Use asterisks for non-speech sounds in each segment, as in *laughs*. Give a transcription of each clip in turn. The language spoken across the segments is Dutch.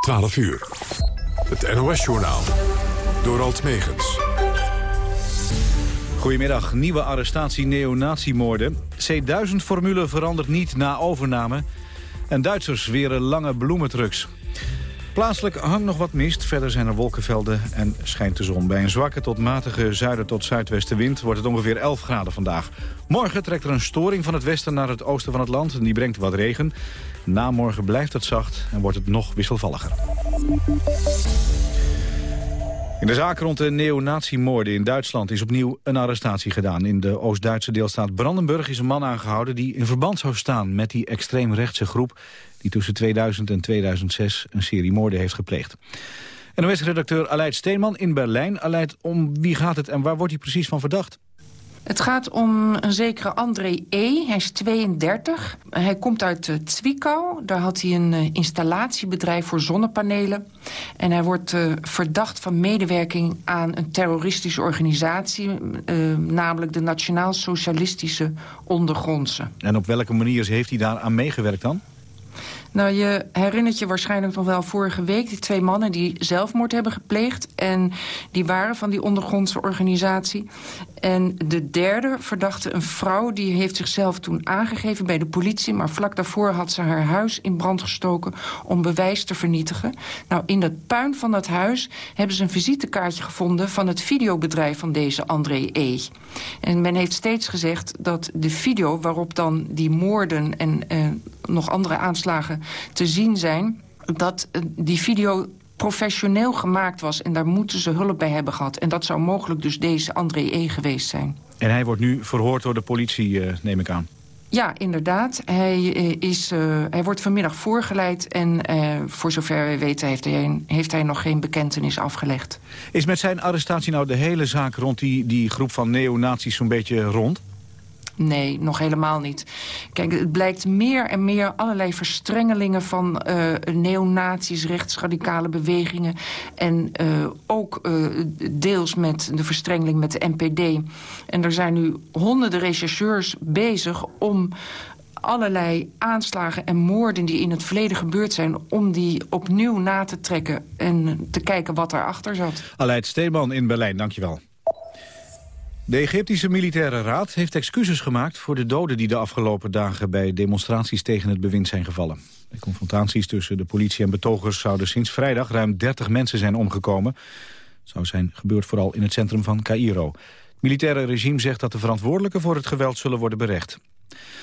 12 uur. Het NOS-journaal. Door Alt Megens. Goedemiddag. Nieuwe arrestatie neonatiemoorden. C1000-formule verandert niet na overname. En Duitsers weren lange bloementrucks. Plaatselijk hangt nog wat mist. Verder zijn er wolkenvelden en schijnt de zon. Bij een zwakke tot matige zuiden tot zuidwestenwind wordt het ongeveer 11 graden vandaag. Morgen trekt er een storing van het westen naar het oosten van het land. En die brengt wat regen. Na morgen blijft het zacht en wordt het nog wisselvalliger. In de zaak rond de neonatiemoorden in Duitsland is opnieuw een arrestatie gedaan. In de Oost-Duitse deelstaat Brandenburg is een man aangehouden... die in verband zou staan met die extreemrechtse groep... die tussen 2000 en 2006 een serie moorden heeft gepleegd. NOS-redacteur Aleid Steenman in Berlijn. Aleid, om wie gaat het en waar wordt hij precies van verdacht? Het gaat om een zekere André E. Hij is 32. Hij komt uit uh, Zwickau. Daar had hij een uh, installatiebedrijf voor zonnepanelen. En hij wordt uh, verdacht van medewerking aan een terroristische organisatie... namelijk de Nationaal Socialistische Ondergrondse. En op welke manier heeft hij daar aan meegewerkt dan? Nou, je herinnert je waarschijnlijk nog wel vorige week... die twee mannen die zelfmoord hebben gepleegd. En die waren van die ondergrondse organisatie. En de derde verdachte een vrouw... die heeft zichzelf toen aangegeven bij de politie... maar vlak daarvoor had ze haar huis in brand gestoken... om bewijs te vernietigen. Nou, in dat puin van dat huis hebben ze een visitekaartje gevonden... van het videobedrijf van deze André E. En men heeft steeds gezegd dat de video waarop dan die moorden... en eh, nog andere aanslagen te zien zijn... dat eh, die video professioneel gemaakt was. En daar moeten ze hulp bij hebben gehad. En dat zou mogelijk dus deze André E. geweest zijn. En hij wordt nu verhoord door de politie, uh, neem ik aan. Ja, inderdaad. Hij, eh, is, uh, hij wordt vanmiddag voorgeleid en uh, voor zover wij weten heeft hij, heeft hij nog geen bekentenis afgelegd. Is met zijn arrestatie nou de hele zaak rond die, die groep van neonazies zo'n beetje rond? Nee, nog helemaal niet. Kijk, het blijkt meer en meer allerlei verstrengelingen van uh, neonazies, rechtsradicale bewegingen. En uh, ook uh, deels met de verstrengeling met de NPD. En er zijn nu honderden rechercheurs bezig om allerlei aanslagen en moorden die in het verleden gebeurd zijn... om die opnieuw na te trekken en te kijken wat daarachter zat. Aleid Steeman in Berlijn, dankjewel. De Egyptische Militaire Raad heeft excuses gemaakt voor de doden die de afgelopen dagen bij demonstraties tegen het bewind zijn gevallen. De confrontaties tussen de politie en betogers zouden sinds vrijdag ruim 30 mensen zijn omgekomen. Het zou zijn gebeurd vooral in het centrum van Cairo. Het militaire regime zegt dat de verantwoordelijken voor het geweld zullen worden berecht.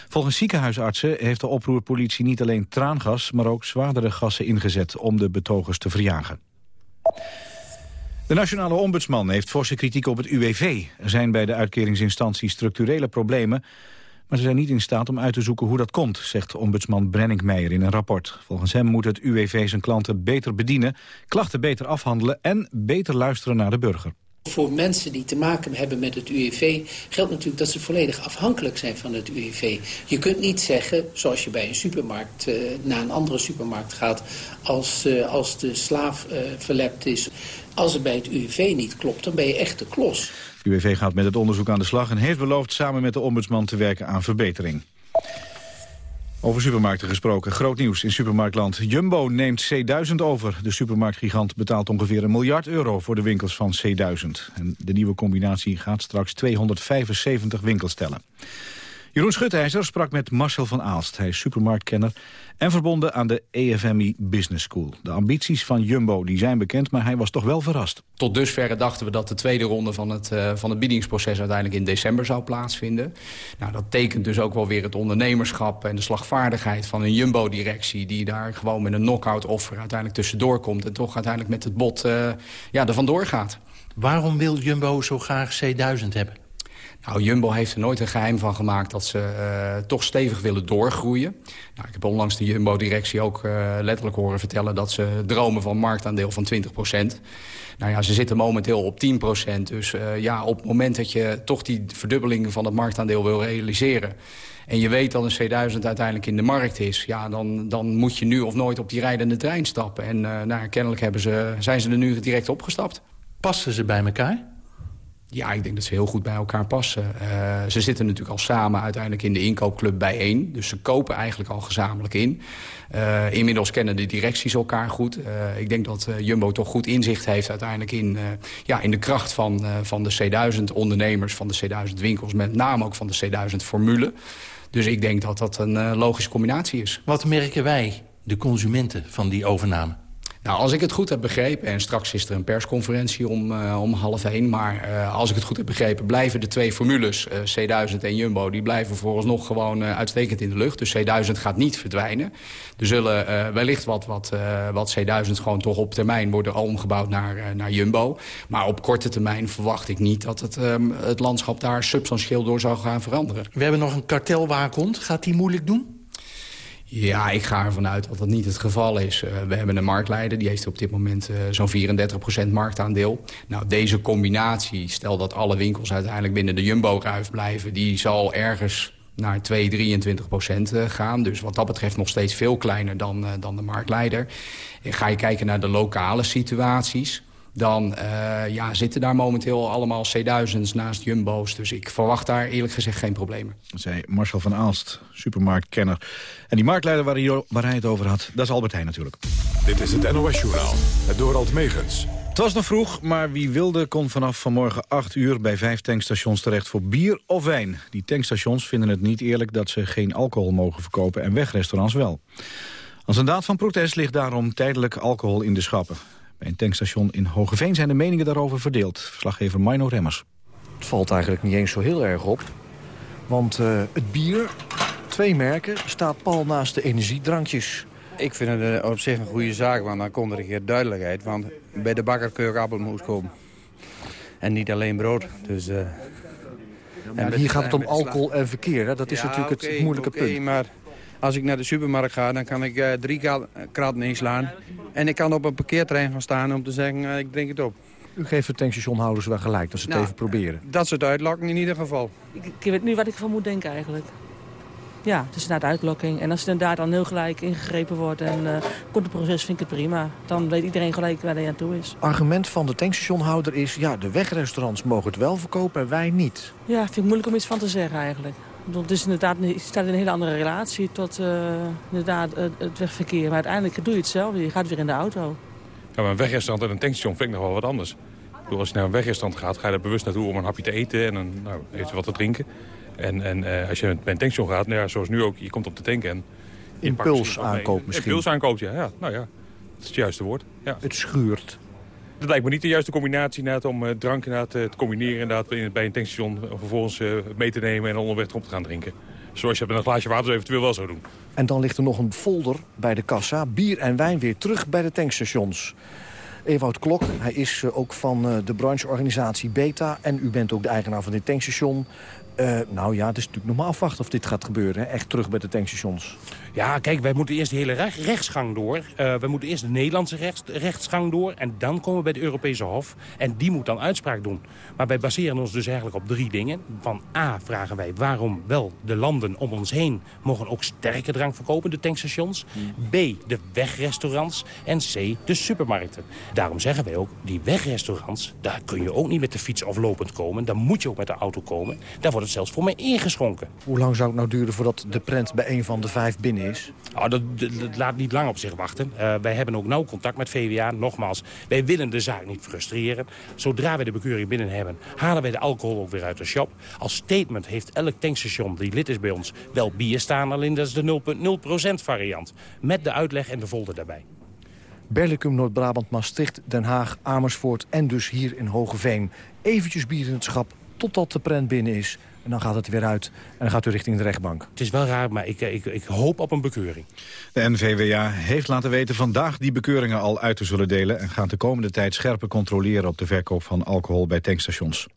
Volgens ziekenhuisartsen heeft de oproerpolitie niet alleen traangas, maar ook zwaardere gassen ingezet om de betogers te verjagen. De nationale ombudsman heeft forse kritiek op het UWV. Er zijn bij de uitkeringsinstantie structurele problemen... maar ze zijn niet in staat om uit te zoeken hoe dat komt... zegt ombudsman Brenninkmeijer in een rapport. Volgens hem moet het UWV zijn klanten beter bedienen... klachten beter afhandelen en beter luisteren naar de burger. Voor mensen die te maken hebben met het UWV geldt natuurlijk dat ze volledig afhankelijk zijn van het UWV. Je kunt niet zeggen, zoals je bij een supermarkt uh, naar een andere supermarkt gaat... als, uh, als de slaaf uh, verlept is. Als het bij het UWV niet klopt, dan ben je echt de klos. Het UWV gaat met het onderzoek aan de slag en heeft beloofd samen met de ombudsman te werken aan verbetering. Over supermarkten gesproken. Groot nieuws in supermarktland. Jumbo neemt C1000 over. De supermarktgigant betaalt ongeveer een miljard euro voor de winkels van C1000. En de nieuwe combinatie gaat straks 275 winkels tellen. Jeroen Schutijzer sprak met Marcel van Aalst. Hij is supermarktkenner en verbonden aan de EFMI Business School. De ambities van Jumbo die zijn bekend, maar hij was toch wel verrast. Tot dusverre dachten we dat de tweede ronde van het, uh, van het biedingsproces... uiteindelijk in december zou plaatsvinden. Nou, dat tekent dus ook wel weer het ondernemerschap en de slagvaardigheid van een Jumbo-directie... die daar gewoon met een knock-out offer uiteindelijk tussendoor komt... en toch uiteindelijk met het bod uh, ja, er vandoor gaat. Waarom wil Jumbo zo graag C1000 hebben? Nou, Jumbo heeft er nooit een geheim van gemaakt dat ze uh, toch stevig willen doorgroeien. Nou, ik heb onlangs de Jumbo-directie ook uh, letterlijk horen vertellen... dat ze dromen van marktaandeel van 20% Nou ja, ze zitten momenteel op 10% Dus uh, ja, op het moment dat je toch die verdubbeling van het marktaandeel wil realiseren... en je weet dat een C1000 uiteindelijk in de markt is... ja, dan, dan moet je nu of nooit op die rijdende trein stappen. En nou, kennelijk hebben ze, zijn ze er nu direct opgestapt. Passen ze bij elkaar? Ja, ik denk dat ze heel goed bij elkaar passen. Uh, ze zitten natuurlijk al samen uiteindelijk in de inkoopclub bijeen. Dus ze kopen eigenlijk al gezamenlijk in. Uh, inmiddels kennen de directies elkaar goed. Uh, ik denk dat Jumbo toch goed inzicht heeft uiteindelijk in, ja, in de kracht van, van de C1000-ondernemers... van de C1000-winkels, met name ook van de C1000-formule. Dus ik denk dat dat een logische combinatie is. Wat merken wij, de consumenten, van die overname? Nou, als ik het goed heb begrepen... en straks is er een persconferentie om, uh, om half één... maar uh, als ik het goed heb begrepen... blijven de twee formules, uh, C1000 en Jumbo... die blijven vooralsnog gewoon uitstekend in de lucht. Dus C1000 gaat niet verdwijnen. Er zullen wellicht wat, wat, wat C1000 gewoon toch op termijn... worden omgebouwd naar, naar Jumbo. Maar op korte termijn verwacht ik niet... dat het, um, het landschap daar substantieel door zou gaan veranderen. We hebben nog een kartelwaakhond. Gaat die moeilijk doen? Ja, ik ga ervan uit dat dat niet het geval is. Uh, we hebben een marktleider, die heeft op dit moment uh, zo'n 34% marktaandeel. Nou, deze combinatie, stel dat alle winkels uiteindelijk binnen de Jumbo-ruif blijven... die zal ergens naar 2, 23 procent uh, gaan. Dus wat dat betreft nog steeds veel kleiner dan, dan de marktleider. En ga je kijken naar de lokale situaties dan uh, ja, zitten daar momenteel allemaal C1000's naast Jumbo's. Dus ik verwacht daar eerlijk gezegd geen problemen. Zei Marcel van Aalst, supermarktkenner. En die marktleider waar hij, waar hij het over had, dat is Albert Heijn natuurlijk. Dit is het NOS-journaal, het Dorald Megens. Het was nog vroeg, maar wie wilde kon vanaf vanmorgen 8 uur... bij vijf tankstations terecht voor bier of wijn. Die tankstations vinden het niet eerlijk dat ze geen alcohol mogen verkopen... en wegrestaurants wel. Als een daad van protest ligt daarom tijdelijk alcohol in de schappen. Bij een tankstation in Hogeveen zijn de meningen daarover verdeeld. Verslaggever Mino Remmers. Het valt eigenlijk niet eens zo heel erg op. Want uh, het bier, twee merken, staat pal naast de energiedrankjes. Ik vind het op zich een goede zaak, want dan komt er een keer duidelijkheid. Want bij de bakker kun je ook appelmoes kopen. En niet alleen brood. Dus, uh, en hier gaat het om alcohol en verkeer. Hè? Dat is ja, natuurlijk okay, het moeilijke okay, punt. Maar als ik naar de supermarkt ga, dan kan ik uh, drie kratten inslaan. En ik kan op een parkeerterrein gaan staan om te zeggen, uh, ik drink het op. U geeft de tankstationhouders wel gelijk, dat ze het nou, even proberen. Dat ze het uitlokken in ieder geval. Ik, ik weet nu wat ik van moet denken eigenlijk. Ja, het is inderdaad uitlokking. En als het inderdaad dan heel gelijk ingegrepen wordt en uh, komt het proces, vind ik het prima. Dan weet iedereen gelijk waar hij aan toe is. Argument van de tankstationhouder is, ja, de wegrestaurants mogen het wel verkopen en wij niet. Ja, vind ik moeilijk om iets van te zeggen eigenlijk. Het is inderdaad, je staat in een hele andere relatie tot uh, inderdaad, het wegverkeer. Maar uiteindelijk doe je het zelf. Je gaat weer in de auto. Ja, maar een wegrestaurant en een tankstation vind ik nog wel wat anders. Ik bedoel, als je naar een wegrestaurant gaat, ga je er bewust naartoe om een hapje te eten en een, nou, even wat te drinken. En, en uh, als je bij een tankstation gaat, nou ja, zoals nu ook, je komt op te tanken en... Impuls aankoop misschien. Impuls aankoop, ja. ja. Nou ja, dat is het juiste woord. Ja. Het schuurt. Dat lijkt me niet de juiste combinatie inderdaad, om uh, drank inderdaad, uh, te combineren inderdaad, bij een tankstation. Vervolgens uh, mee te nemen en onderweg erop te gaan drinken. Zoals je met een glaasje water eventueel wel zou doen. En dan ligt er nog een folder bij de kassa. Bier en wijn weer terug bij de tankstations. Ewout Klok, hij is ook van de brancheorganisatie Beta. En u bent ook de eigenaar van dit tankstation. Uh, nou ja, het is natuurlijk nog maar afwachten of dit gaat gebeuren. Hè? Echt terug bij de tankstations. Ja, kijk, wij moeten eerst de hele recht, rechtsgang door. Uh, we moeten eerst de Nederlandse rechts, rechtsgang door. En dan komen we bij de Europese Hof. En die moet dan uitspraak doen. Maar wij baseren ons dus eigenlijk op drie dingen. Van A vragen wij waarom wel de landen om ons heen... mogen ook sterke drank verkopen, de tankstations. B, de wegrestaurants. En C, de supermarkten. Daarom zeggen wij ook, die wegrestaurants... daar kun je ook niet met de fiets of lopend komen. Dan moet je ook met de auto komen. Daar wordt het zelfs voor mij ingeschonken. Hoe lang zou het nou duren voordat de prent bij een van de vijf binnen is? Oh, dat, dat, laat niet lang op zich wachten. Uh, wij hebben ook nauw contact met VWA. Nogmaals, wij willen de zaak niet frustreren. Zodra wij de bekeuring binnen hebben, halen wij de alcohol ook weer uit de shop. Als statement heeft elk tankstation die lid is bij ons wel bier staan. Alleen dat is de 0,0% variant. Met de uitleg en de folder daarbij. Berlicum, Noord-Brabant, Maastricht, Den Haag, Amersfoort en dus hier in Hogeveen. Eventjes bier in het schap totdat de prent binnen is. En dan gaat het weer uit en dan gaat u richting de rechtbank. Het is wel raar, maar ik, ik, ik hoop op een bekeuring. De NVWA heeft laten weten vandaag die bekeuringen al uit te zullen delen... en gaat de komende tijd scherper controleren op de verkoop van alcohol bij tankstations.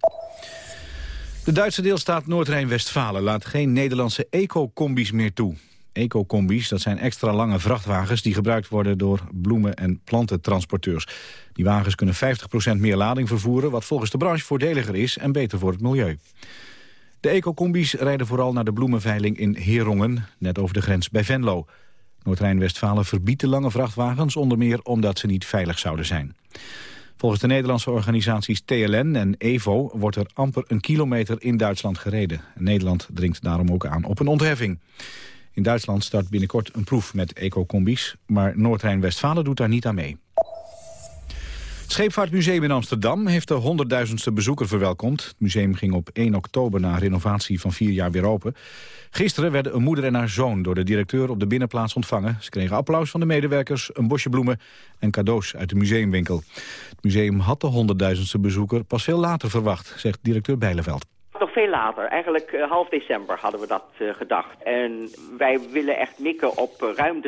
De Duitse deelstaat Noord-Rijn-Westfalen laat geen Nederlandse eco-combi's meer toe. Eco-combi's, dat zijn extra lange vrachtwagens die gebruikt worden door bloemen- en plantentransporteurs. Die wagens kunnen 50% meer lading vervoeren, wat volgens de branche voordeliger is en beter voor het milieu. De ecocombis rijden vooral naar de bloemenveiling in Herongen, net over de grens bij Venlo. Noord-Rijn-Westfalen verbiedt de lange vrachtwagens onder meer omdat ze niet veilig zouden zijn. Volgens de Nederlandse organisaties TLN en EVO wordt er amper een kilometer in Duitsland gereden. Nederland dringt daarom ook aan op een ontheffing. In Duitsland start binnenkort een proef met ecocombi's, maar Noord-Rijn-Westfalen doet daar niet aan mee. Het Scheepvaartmuseum in Amsterdam heeft de honderdduizendste bezoeker verwelkomd. Het museum ging op 1 oktober na renovatie van vier jaar weer open. Gisteren werden een moeder en haar zoon door de directeur op de binnenplaats ontvangen. Ze kregen applaus van de medewerkers, een bosje bloemen en cadeaus uit de museumwinkel. Het museum had de honderdduizendste bezoeker pas veel later verwacht, zegt directeur Bijleveld nog veel later. Eigenlijk uh, half december hadden we dat uh, gedacht. En wij willen echt mikken op uh, ruim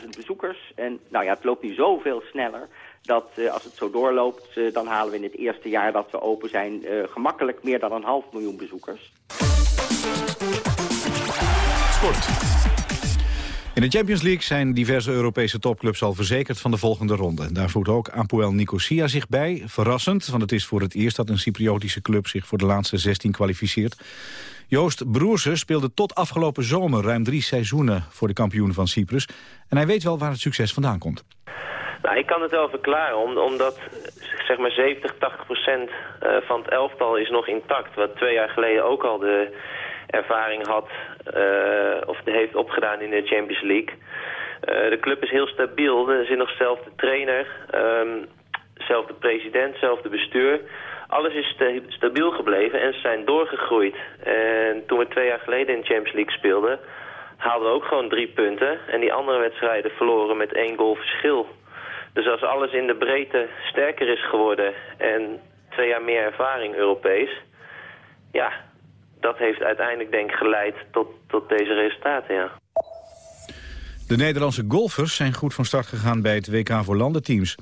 300.000 bezoekers. En nou ja, het loopt nu zoveel sneller dat als het zo doorloopt... dan halen we in het eerste jaar dat we open zijn... gemakkelijk meer dan een half miljoen bezoekers. Sport. In de Champions League zijn diverse Europese topclubs al verzekerd van de volgende ronde. Daar voert ook Apoel Nicosia zich bij. Verrassend, want het is voor het eerst dat een Cypriotische club zich voor de laatste 16 kwalificeert. Joost Broersen speelde tot afgelopen zomer ruim drie seizoenen voor de kampioen van Cyprus. En hij weet wel waar het succes vandaan komt. Nou, ik kan het wel verklaren, omdat zeg maar 70, 80 procent eh, van het elftal is nog intact. Wat twee jaar geleden ook al de ervaring had uh, of heeft opgedaan in de Champions League. Uh, de club is heel stabiel. Er zit nog dezelfde trainer, um, zelfde president, zelfde bestuur. Alles is stabiel gebleven en ze zijn doorgegroeid. En toen we twee jaar geleden in de Champions League speelden... haalden we ook gewoon drie punten. En die andere wedstrijden verloren met één goal verschil. Dus als alles in de breedte sterker is geworden... en twee jaar meer ervaring Europees... ja, dat heeft uiteindelijk denk ik geleid tot, tot deze resultaten, ja. De Nederlandse golfers zijn goed van start gegaan bij het WK voor landenteams.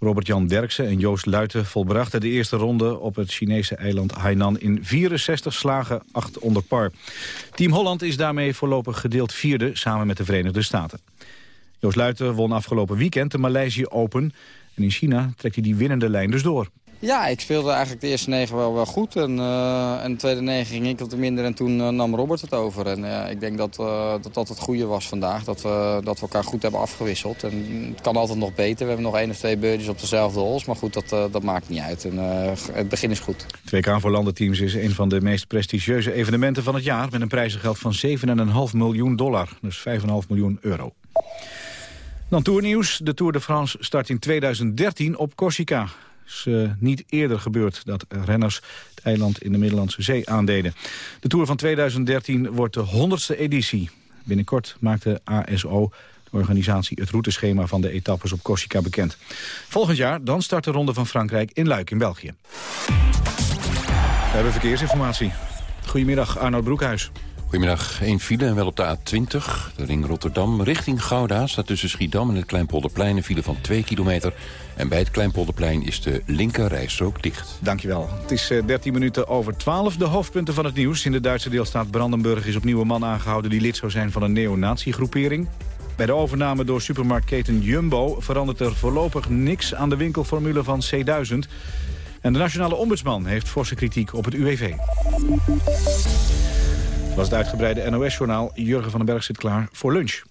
Robert-Jan Derksen en Joost Luiten volbrachten de eerste ronde op het Chinese eiland Hainan in 64 slagen 8 onder par. Team Holland is daarmee voorlopig gedeeld vierde samen met de Verenigde Staten. Joost Luiten won afgelopen weekend de Maleisië Open en in China trekt hij die winnende lijn dus door. Ja, ik speelde eigenlijk de eerste negen wel, wel goed. En, uh, en de tweede negen ging ik wat minder en toen uh, nam Robert het over. En uh, ik denk dat, dat dat het goede was vandaag. Dat we, dat we elkaar goed hebben afgewisseld. En het kan altijd nog beter. We hebben nog één of twee birdies op dezelfde holes. Maar goed, dat, dat maakt niet uit. En, het begin is goed. Het WK voor landenteams is een van de meest prestigieuze evenementen van het jaar. Met een prijzengeld van 7,5 miljoen dollar. Dus 5,5 miljoen euro. Dan toernieuws. De Tour de France start in 2013 op Corsica is uh, niet eerder gebeurd dat renners het eiland in de Middellandse Zee aandeden. De Tour van 2013 wordt de 100ste editie. Binnenkort maakt de ASO, de organisatie, het routeschema van de etappes op Corsica bekend. Volgend jaar dan start de Ronde van Frankrijk in Luik in België. We hebben verkeersinformatie. Goedemiddag, Arnold Broekhuis. Goedemiddag. Eén file en wel op de A20, de ring Rotterdam. Richting Gouda staat tussen Schiedam en het Kleinpolderplein een file van 2 kilometer. En bij het Kleinpolderplein is de linker rijstrook dicht. Dankjewel. Het is 13 eh, minuten over 12. De hoofdpunten van het nieuws. In de Duitse deelstaat Brandenburg is opnieuw een man aangehouden... die lid zou zijn van een neonatiegroepering. Bij de overname door supermarktketen Jumbo verandert er voorlopig niks aan de winkelformule van C1000. En de nationale ombudsman heeft forse kritiek op het UWV. Dat was het uitgebreide NOS-journaal. Jurgen van den Berg zit klaar voor lunch.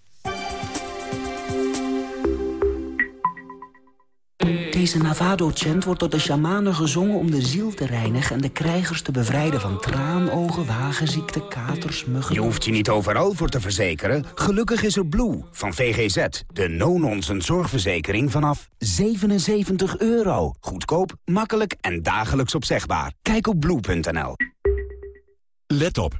Deze Navado-chant wordt door de shamanen gezongen om de ziel te reinigen... en de krijgers te bevrijden van traanogen, wagenziekte, katers, muggen... Je hoeft je niet overal voor te verzekeren. Gelukkig is er Blue van VGZ. De no-nonsense zorgverzekering vanaf 77 euro. Goedkoop, makkelijk en dagelijks opzegbaar. Kijk op blue.nl. Let op.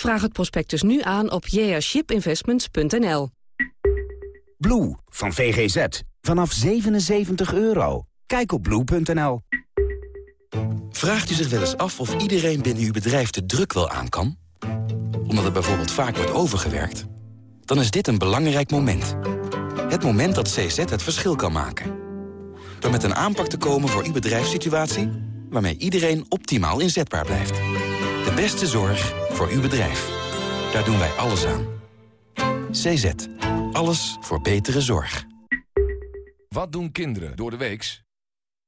Vraag het prospectus nu aan op jashipinvestments.nl. Blue van VGZ. Vanaf 77 euro. Kijk op blue.nl. Vraagt u zich wel eens af of iedereen binnen uw bedrijf de druk wel aan kan? Omdat er bijvoorbeeld vaak wordt overgewerkt? Dan is dit een belangrijk moment. Het moment dat CZ het verschil kan maken. Door met een aanpak te komen voor uw bedrijfssituatie waarmee iedereen optimaal inzetbaar blijft. De beste zorg voor uw bedrijf. Daar doen wij alles aan. CZ. Alles voor betere zorg. Wat doen kinderen door de weeks?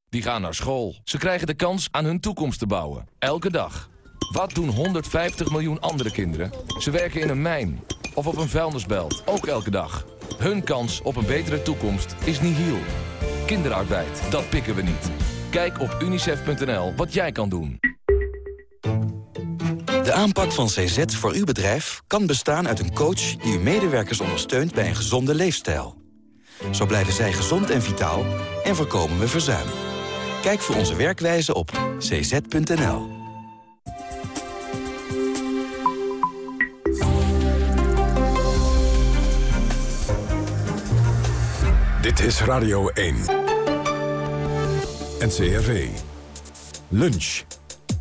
Die gaan naar school. Ze krijgen de kans aan hun toekomst te bouwen. Elke dag. Wat doen 150 miljoen andere kinderen? Ze werken in een mijn of op een vuilnisbelt. Ook elke dag. Hun kans op een betere toekomst is nihil. Kinderarbeid, dat pikken we niet. Kijk op unicef.nl wat jij kan doen. De aanpak van CZ voor uw bedrijf kan bestaan uit een coach... die uw medewerkers ondersteunt bij een gezonde leefstijl. Zo blijven zij gezond en vitaal en voorkomen we verzuim. Kijk voor onze werkwijze op cz.nl. Dit is Radio 1. NCRV. Lunch.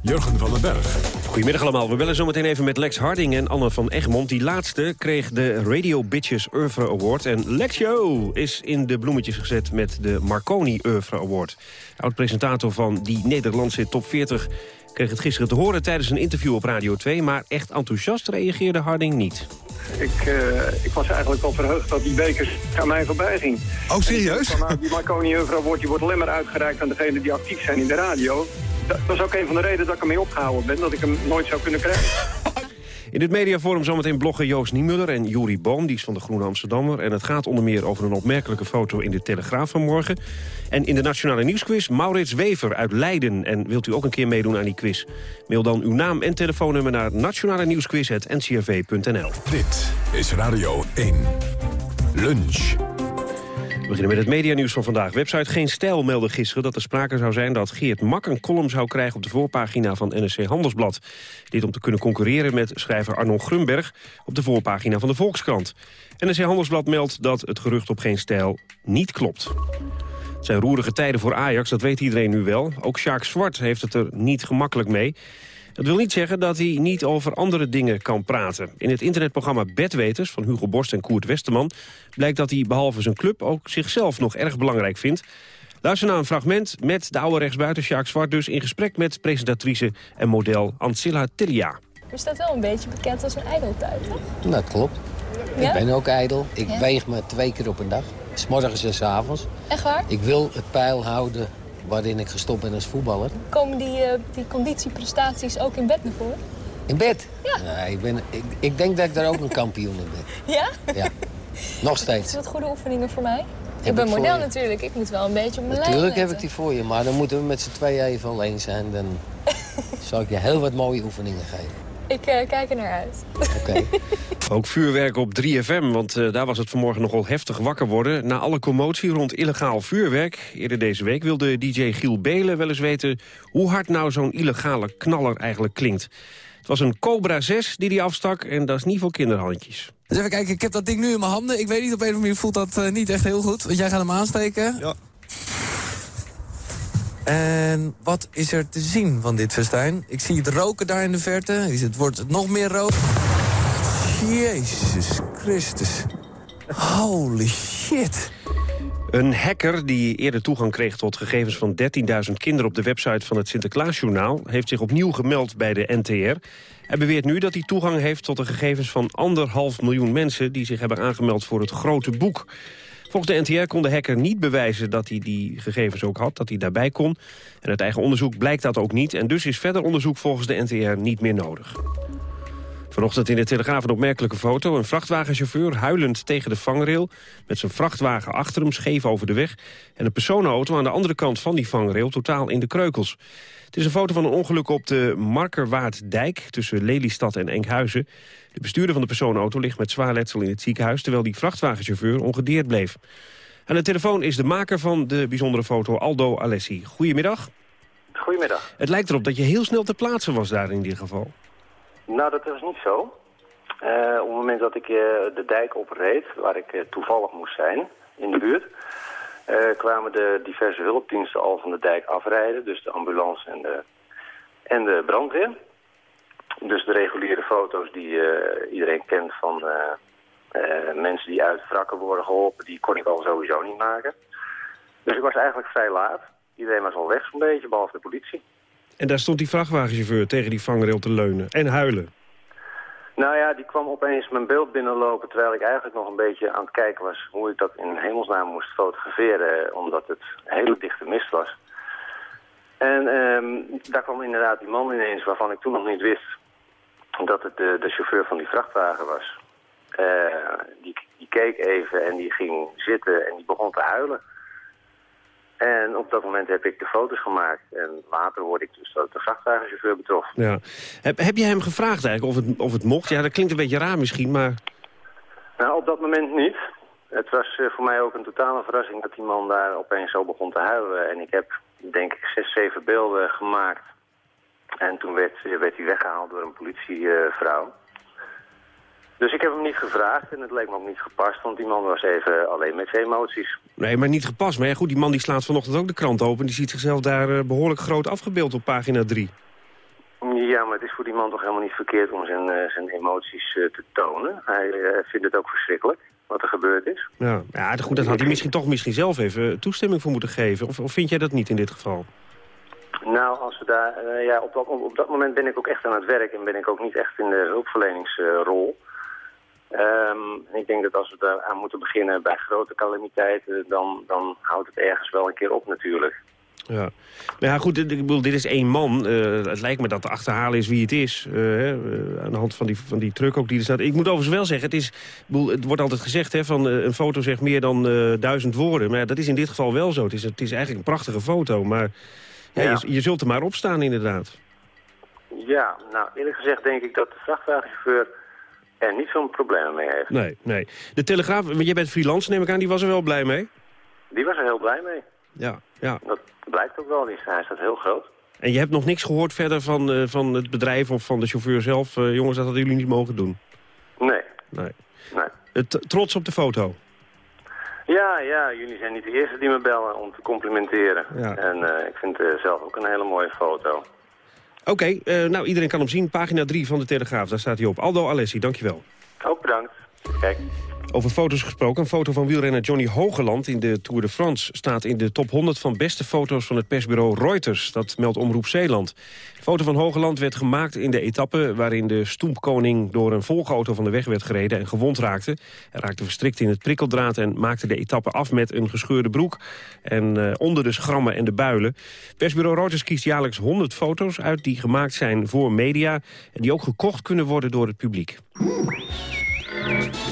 Jurgen van den Berg. Goedemiddag allemaal. We bellen zometeen even met Lex Harding en Anne van Egmond. Die laatste kreeg de Radio Bitches Oeuvre Award. En Lexio is in de bloemetjes gezet met de Marconi Oeuvre Award. Oud-presentator van die Nederlandse top 40 kreeg het gisteren te horen tijdens een interview op Radio 2... maar echt enthousiast reageerde Harding niet. Ik, uh, ik was eigenlijk al verheugd dat die bekers aan mij voorbij ging. Oh, serieus? Van, nou, die Marconi Euro Award die wordt alleen maar uitgereikt aan degenen die actief zijn in de radio. Dat, dat is ook een van de redenen dat ik ermee opgehouden ben, dat ik hem nooit zou kunnen krijgen. *laughs* In het mediaforum zometeen bloggen Joost Niemuller en Juri Boom. Die is van de Groene Amsterdammer. En het gaat onder meer over een opmerkelijke foto in de Telegraaf van morgen. En in de Nationale Nieuwsquiz Maurits Wever uit Leiden. En wilt u ook een keer meedoen aan die quiz? Mail dan uw naam en telefoonnummer naar nationale nieuwsquiz.ncrv.nl. Dit is Radio 1. Lunch. We beginnen met het medianieuws van vandaag. Website Geen Stijl meldde gisteren dat er sprake zou zijn... dat Geert Mak een column zou krijgen op de voorpagina van NRC Handelsblad. Dit om te kunnen concurreren met schrijver Arnon Grunberg... op de voorpagina van de Volkskrant. NRC Handelsblad meldt dat het gerucht op Geen Stijl niet klopt. Het zijn roerige tijden voor Ajax, dat weet iedereen nu wel. Ook Sjaak Zwart heeft het er niet gemakkelijk mee. Dat wil niet zeggen dat hij niet over andere dingen kan praten. In het internetprogramma Bedweters van Hugo Borst en Koert Westerman... blijkt dat hij behalve zijn club ook zichzelf nog erg belangrijk vindt. Luister naar een fragment met de oude rechtsbuiten Sjaak Zwart... dus in gesprek met presentatrice en model Ancilla Tilia. Je staat wel een beetje bekend als een ijdeltuit, toch? Dat klopt. Ja? Ik ben ook ijdel. Ik Ja? weeg me twee keer op een dag. S morgens en s avonds. Echt waar? Ik wil het pijl houden waarin ik gestopt ben als voetballer. Komen die, eh, die conditieprestaties ook in bed naar voren? In bed? Ja. Ik, ben, ik, ik denk dat ik daar ook een kampioen in ben. *laughs* Ja? Ja. Nog Is steeds. dat goede oefeningen voor mij? Heb ik ben ik model natuurlijk. Ik moet wel een beetje op mijn Natuurlijk heb ik die voor je, maar dan moeten we met z'n tweeën even alleen zijn. Dan *laughs* zal ik je heel wat mooie oefeningen geven. Ik eh, kijk er naar uit. Oké. *laughs* Ook vuurwerk op 3FM, want eh, daar was het vanmorgen nogal heftig wakker worden. Na alle commotie rond illegaal vuurwerk. Eerder deze week wilde DJ Giel Belen wel eens weten... hoe hard nou zo'n illegale knaller eigenlijk klinkt. Het was een Cobra 6 die die afstak en dat is niet voor kinderhandjes. Dus even kijken, ik heb dat ding nu in mijn handen. Ik weet niet, op een of andere manier voelt dat eh, niet echt heel goed. Want jij gaat hem aansteken. Ja. En wat is er te zien van dit festijn? Ik zie het roken daar in de verte. Het wordt nog meer rook. Jezus Christus. Holy shit. Een hacker die eerder toegang kreeg tot gegevens van 13.000 kinderen... op de website van het Sinterklaasjournaal... heeft zich opnieuw gemeld bij de NTR. Hij beweert nu dat hij toegang heeft tot de gegevens van anderhalf miljoen mensen... die zich hebben aangemeld voor het grote boek. Volgens de NTR kon de hacker niet bewijzen dat hij die gegevens ook had, dat hij daarbij kon. En uit eigen onderzoek blijkt dat ook niet. En dus is verder onderzoek volgens de NTR niet meer nodig. Vanochtend in de Telegraaf een opmerkelijke foto. Een vrachtwagenchauffeur huilend tegen de vangrail... met zijn vrachtwagen achter hem scheef over de weg... en een personenauto aan de andere kant van die vangrail totaal in de kreukels. Het is een foto van een ongeluk op de Markerwaarddijk... tussen Lelystad en Enkhuizen. De bestuurder van de personenauto ligt met zwaar letsel in het ziekenhuis... terwijl die vrachtwagenchauffeur ongedeerd bleef. Aan de telefoon is de maker van de bijzondere foto Aldo Alessi. Goedemiddag. Goedemiddag. Het lijkt erop dat je heel snel te plaatsen was daar in ieder geval. Nou, dat was niet zo. Eh, op het moment dat ik eh, de dijk opreed, waar ik eh, toevallig moest zijn, in de buurt... kwamen de diverse hulpdiensten al van de dijk afrijden. Dus de ambulance en de, en de brandweer. Dus de reguliere foto's die iedereen kent van mensen die uit wrakken worden geholpen... die kon ik al sowieso niet maken. Dus ik was eigenlijk vrij laat. Iedereen was al weg zo'n beetje, behalve de politie. En daar stond die vrachtwagenchauffeur tegen die vangrail te leunen en huilen. Nou ja, die kwam opeens mijn beeld binnenlopen... terwijl ik eigenlijk nog een beetje aan het kijken was... hoe ik dat in hemelsnaam moest fotograferen... omdat het hele dichte mist was. En ehm, daar kwam inderdaad die man ineens... waarvan ik toen nog niet wist dat het de, de chauffeur van die vrachtwagen was. Uh, die, die keek even en die ging zitten en die begon te huilen. En op dat moment heb ik de foto's gemaakt. En later hoorde ik dus dat de vrachtwagenchauffeur betrof. Ja. Heb, heb je hem gevraagd eigenlijk of het, of het mocht? Ja, dat klinkt een beetje raar misschien, maar... Nou, op dat moment niet. Het was uh, voor mij ook een totale verrassing dat die man daar opeens zo begon te huilen. En ik heb, denk ik, zes, zeven beelden gemaakt. En toen werd, werd hij weggehaald door een politievrouw. Dus ik heb hem niet gevraagd en het leek me ook niet gepast, want die man was even alleen met zijn emoties. Nee, maar niet gepast. Maar ja, goed, die man die slaat vanochtend ook de krant open. Die ziet zichzelf daar uh, behoorlijk groot afgebeeld op pagina 3. Ja, maar het is voor die man toch helemaal niet verkeerd om zijn, uh, zijn emoties uh, te tonen. Hij vindt het ook verschrikkelijk wat er gebeurd is. Ja, ja goed, dat had hij misschien toch misschien zelf even toestemming voor moeten geven. Of, of vind jij dat niet in dit geval? Nou, als we daar, ja, op dat, op dat moment ben ik ook echt aan het werk en ben ik ook niet echt in de hulpverleningsrol. Um, ik denk dat als we daar aan moeten beginnen bij grote calamiteiten, dan, dan houdt het ergens wel een keer op natuurlijk. Ja, nou ja, goed, ik bedoel, dit is één man. Uh, het lijkt me dat te achterhalen is wie het is. Uh, aan de hand van die, van die truck ook die er staat. Ik moet overigens wel zeggen, het, is, bedoel, het wordt altijd gezegd... Hè, van uh, een foto zegt meer dan duizend woorden. Maar ja, dat is in dit geval wel zo. Het is, het is eigenlijk een prachtige foto. Maar ja, ja. Je, je, zult er maar op staan inderdaad. Ja, nou eerlijk gezegd denk ik dat de vrachtwagenchauffeur er niet zo'n probleem mee heeft. Nee, nee. De Telegraaf, want jij bent freelance neem ik aan, die was er wel blij mee? Die was er heel blij mee. Ja, ja. Dat blijkt ook wel, hij staat heel groot. En je hebt nog niks gehoord verder van, uh, van het bedrijf of van de chauffeur zelf? Uh, jongens, dat hadden jullie niet mogen doen? Nee. Nee. nee. Het, trots op de foto? Ja, ja, jullie zijn niet de eerste die me bellen om te complimenteren. Ja. En uh, ik vind zelf ook een hele mooie foto. Oké, uh, nou iedereen kan hem zien. Pagina 3 van de Telegraaf, daar staat hij op. Aldo Alessi, dankjewel. Ook bedankt. Kijk. Over foto's gesproken. Een foto van wielrenner Johnny Hogeland in de Tour de France... staat in de top 100 van beste foto's van het persbureau Reuters. Dat meldt Omroep Zeeland. De foto van Hogeland werd gemaakt in de etappe... waarin de stoempkoning door een volgauto van de weg werd gereden... en gewond raakte. Hij raakte verstrikt in het prikkeldraad... en maakte de etappe af met een gescheurde broek... en uh, onder de schrammen en de builen. Persbureau Reuters kiest jaarlijks 100 foto's uit... die gemaakt zijn voor media... en die ook gekocht kunnen worden door het publiek.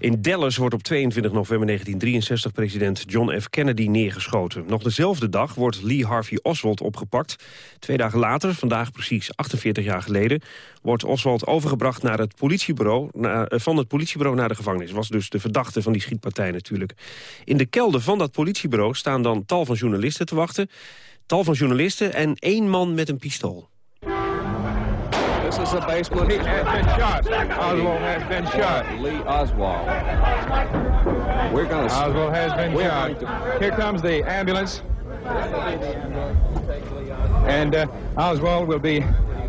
In Dallas wordt op 22 november 1963 president John F. Kennedy neergeschoten. Nog dezelfde dag wordt Lee Harvey Oswald opgepakt. Twee dagen later, vandaag precies 48 jaar geleden... wordt Oswald overgebracht naar het politiebureau, na, van het politiebureau naar de gevangenis. Was dus de verdachte van die schietpartij natuurlijk. In de kelder van dat politiebureau staan dan tal van journalisten te wachten. Tal van journalisten en één man met een pistool. This is a baseball. He has been shot. Oswald has been shot. Lee Oswald. We're going to. Oswald has been shot. To... Here comes the ambulance. And uh, Oswald will be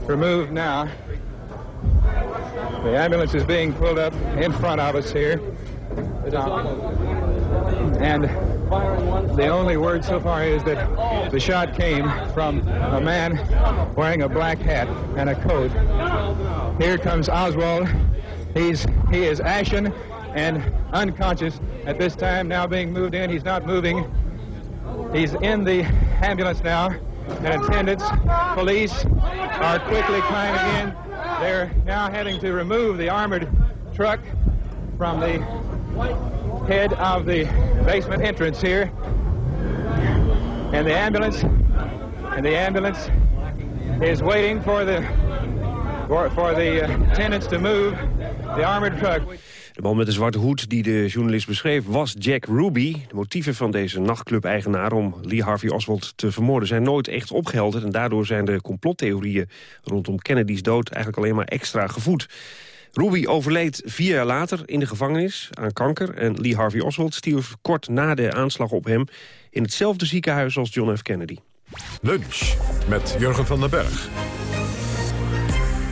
removed now. The ambulance is being pulled up in front of us here. And the only word so far is that the shot came from a man wearing a black hat and a coat. Here comes Oswald. He's he is ashen and unconscious at this time. Now being moved in, he's not moving. He's in the ambulance now, and attendants, police are quickly climbing in. They're now having to remove the armored truck from the head of the basement entrance here. And the ambulance, and the ambulance is waiting for the for, for the attendants to move truck. De man met de zwarte hoed die de journalist beschreef was Jack Ruby. De motieven van deze nachtclub-eigenaar om Lee Harvey Oswald te vermoorden... zijn nooit echt opgehelderd en daardoor zijn de complottheorieën rondom Kennedy's dood eigenlijk alleen maar extra gevoed. Ruby overleed vier jaar later in de gevangenis aan kanker... en Lee Harvey Oswald stierf kort na de aanslag op hem... in hetzelfde ziekenhuis als John F. Kennedy. Lunch met Jurgen van den Berg.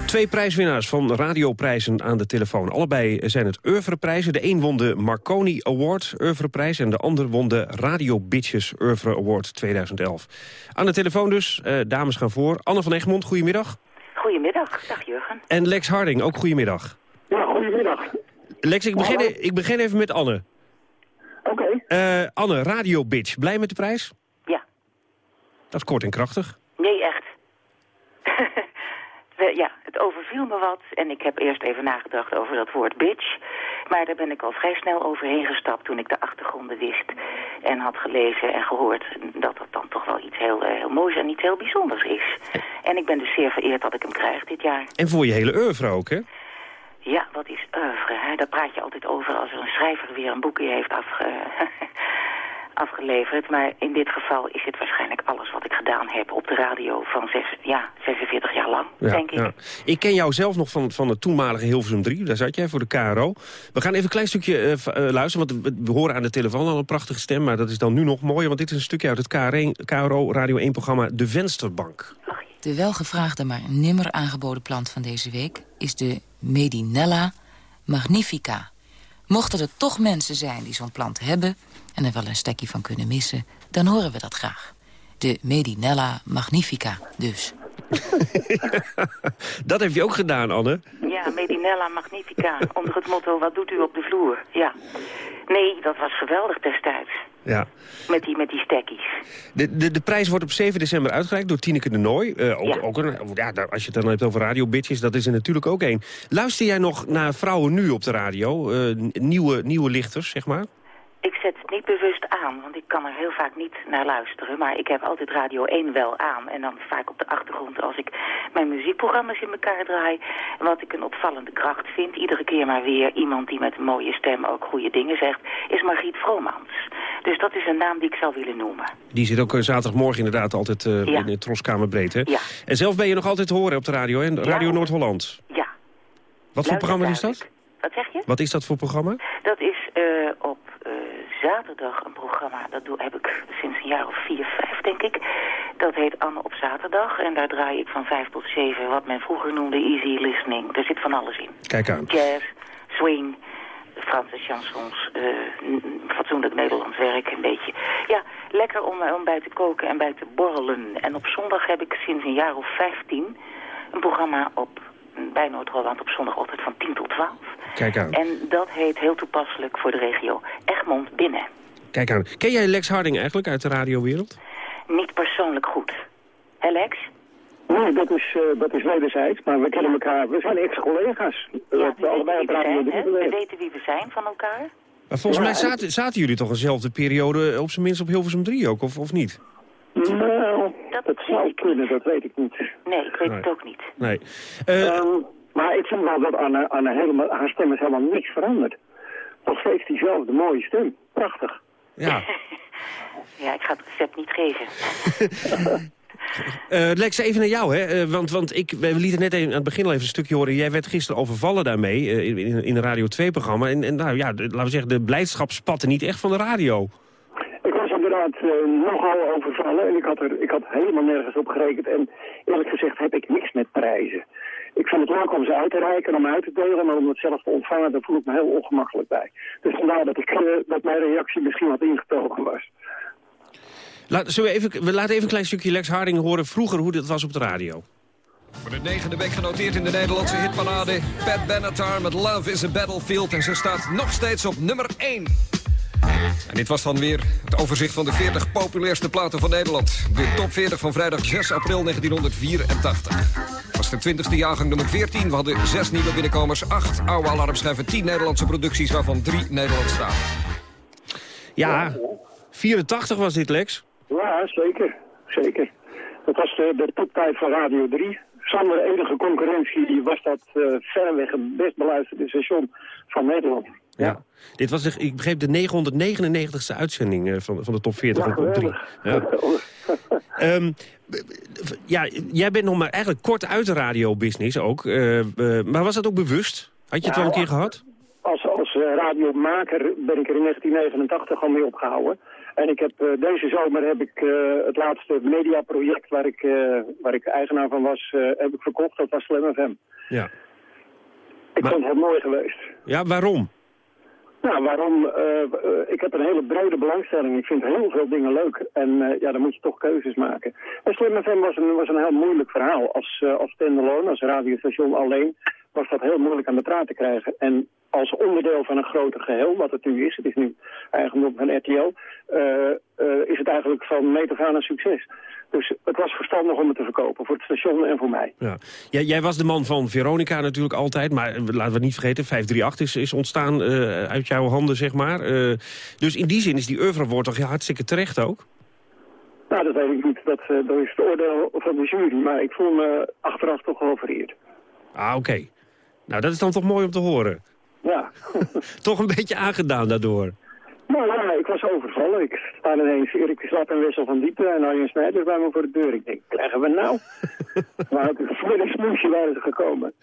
Twee prijswinnaars van radioprijzen aan de telefoon. Allebei zijn het Oeuvreprijzen. De een won de Marconi Award Oeuvreprijs... en de ander won de Radio Bitches Oeuvre Award 2011. Aan de telefoon dus, eh, dames gaan voor. Anne van Egmond, goedemiddag. Goedemiddag, dag Jurgen. En Lex Harding, ook goedemiddag. Ja, goedemiddag. Lex, ik begin, e- ik begin even met Anne. Oké. Eh, Anne, Radio Bitch, blij met de prijs? Ja. Dat is kort en krachtig. Nee, echt. *laughs* Ja, het overviel me wat en ik heb eerst even nagedacht over dat woord bitch. Maar daar ben ik al vrij snel overheen gestapt toen ik de achtergronden wist. En had gelezen en gehoord dat dat dan toch wel iets heel, eh, heel moois en iets heel bijzonders is. En ik ben dus zeer vereerd dat ik hem krijg dit jaar. En voor je hele oeuvre ook, hè? Ja, wat is oeuvre, hè? Daar praat je altijd over als er een schrijver weer een boekje heeft afge... *laughs* afgeleverd. Maar in dit geval is het waarschijnlijk alles wat ik gedaan heb op de radio van zes, ja, 46 jaar lang, denk ik. ja. Ik ken jou zelf nog van, van het toenmalige Hilversum 3. Daar zat jij voor de KRO. We gaan even een klein stukje eh, eh, luisteren, want we, we horen aan de telefoon al een prachtige stem. Maar dat is dan nu nog mooier, want dit is een stukje uit het KRO, KRO Radio 1-programma De Vensterbank. De welgevraagde maar nimmer aangeboden plant van deze week... is de Medinella magnifica. Mochten er toch mensen zijn die zo'n plant hebben... en er wel een stekje van kunnen missen, dan horen we dat graag. De Medinella magnifica dus. *laughs* Dat heb je ook gedaan, Anne. Ja, Medinella Magnifica, onder het motto wat doet u op de vloer? Ja. Nee, dat was geweldig destijds, Ja. met die, met die stekkies. De, de, de prijs wordt op 7 december uitgereikt door Tineke de Nooi. Eh, ook, ook een, ja, daar- als je het dan hebt over radiobitjes, dat is er natuurlijk ook één. Luister jij nog naar Vrouwen Nu op de radio? Eh, nieuwe, nieuwe lichters, zeg maar? Ik zet het niet bewust aan, want ik kan er heel vaak niet naar luisteren. Maar ik heb altijd Radio 1 wel aan. En dan vaak op de achtergrond als ik mijn muziekprogramma's in elkaar draai. En wat ik een opvallende kracht vind, iedere keer maar weer iemand die met een mooie stem ook goede dingen zegt, is Margriet Vromans. Dus dat is een naam die ik zou willen noemen. Die zit ook eh, zaterdagmorgen inderdaad altijd eh, Ja. in de Troskamerbreed, hè? Ja. En zelf ben je nog altijd te horen op de radio, hè? Radio. Noord-Holland. Ja. Wat voor programma is dat? Wat zeg je? Wat is dat voor programma? Dat is eh, op zaterdag een programma, dat doe, heb ik sinds een jaar of vier, vijf denk ik. Dat heet Anne op zaterdag en daar draai ik van vijf tot zeven wat men vroeger noemde easy listening. Daar zit van alles in. Kijk aan. Jazz, swing, Franse chansons, eh, n- fatsoenlijk Nederlands werk een beetje. Ja, lekker om, eh, om bij te koken en bij te borrelen. En op zondag heb ik sinds een jaar of vijftien een programma op bij Noord-Holland op zondagochtend van 10 tot 12. Kijk aan. En dat heet heel toepasselijk voor de regio Egmond Binnen. Kijk aan. Ken jij Lex Harding eigenlijk uit de radiowereld? Niet persoonlijk goed. Hè Lex? Nee, dat is, eh, dat is wederzijds, maar we kennen elkaar. We zijn ex-collega's. We Ja, hebben allebei op wie we Radio zijn, 3 hè? We weten wie we zijn van elkaar. Maar volgens Ja, mij en- zaten, zaten jullie toch eenzelfde periode op zijn minst op Hilversum 3 ook, of, of niet? Nou, dat, zou kunnen, dat weet ik niet. Nee, ik weet Nee. het ook niet. Nee. Ehm, maar ik vind wel dat Anne, Anne helemaal, haar stem is helemaal niks veranderd. Nog steeds diezelfde mooie stem. Prachtig. Ja. *laughs* Ja, ik ga het recept niet geven. *laughs* Eh, Lex, even naar jou, hè? Eh, want want ik, we lieten net even, aan het begin al even een stukje horen. Jij werd gisteren overvallen daarmee eh, in, in, in een Radio 2-programma. En, en nou ja, de- laten we zeggen, de blijdschap spatte niet echt van de radio. Inderdaad eh, nogal overvallen en ik had, er, ik had helemaal nergens op gerekend. En eerlijk gezegd heb ik niks met prijzen. Ik vind het leuk om ze uit te reiken, om uit te delen, maar om het zelf te ontvangen, daar voel ik me heel ongemakkelijk bij. Dus vandaar dat, ik, eh, dat mijn reactie misschien wat ingetogen was. Laat, we, even, we laten even een klein stukje Lex Harding horen vroeger hoe dat was op de radio. Voor de negende week genoteerd in de Nederlandse hitparade. Pat Benatar met Love is a Battlefield. En ze staat nog steeds op nummer 1. En dit was dan weer het overzicht van de 40 populairste platen van Nederland. De top 40 van vrijdag 6 april 1984. Het was de 20e jaargang nummer 14. We hadden 6 nieuwe binnenkomers, 8 oude alarmschijven, 10 Nederlandse producties, waarvan 3 Nederlandstalig. Ja, 84 was dit, Lex. Ja, zeker. Zeker. Dat was de, de toptijd van Radio 3. Zonder enige concurrentie was dat eh, verreweg het best beluisterde station van Nederland. Ja. Dit was, ik begreep, de 999ste uitzending eh, van, van de top 40 Ja, op op 3. Ja. B- *laughs* ja, jij bent nog maar eigenlijk kort uit de radiobusiness ook. eh, eh, maar was dat ook bewust? Had je het wel een keer gehad? Als, als radiomaker ben ik er in 1989 al mee opgehouden. En ik heb, deze zomer heb ik het laatste mediaproject waar ik, waar ik eigenaar van was, heb ik verkocht. Dat was Slam FM. Ja. Ik vond het mooi geweest. Ja, waarom? Nou, waarom? eh, ik heb een hele brede belangstelling. Ik vind heel veel dingen leuk. En eh, ja, dan moet je toch keuzes maken. En Slim FM was een, was een heel moeilijk verhaal. Als, uh, als standalone, als radiostation alleen, was dat heel moeilijk aan de praat te krijgen. En als onderdeel van een groter geheel, wat het nu is, het is nu eigendom van RTL, uh, is het eigenlijk van meet af aan een succes. Dus het was verstandig om het te verkopen, voor het station en voor mij. Ja. Jij, jij was de man van Veronica natuurlijk altijd, maar laten we niet vergeten, 538 is, is ontstaan uh, uit jouw handen, zeg maar. Uh, dus in die zin is die oeuvre toch ja, hartstikke terecht ook? Nou, dat weet ik niet. Dat, uh, dat is het oordeel van de jury, maar ik voel me achteraf toch wel vereerd. Ah, oké. Okay. Nou, dat is dan toch mooi om te horen. Ja. *laughs* toch een beetje aangedaan daardoor. Nou ja, ik was overvallen. Ik sta ineens Erik Slap en Wessel van Diepen en Arjen Snijders bij me voor de deur. Ik denk, krijgen we nou? *laughs* maar het voor een smoesje waren ze gekomen.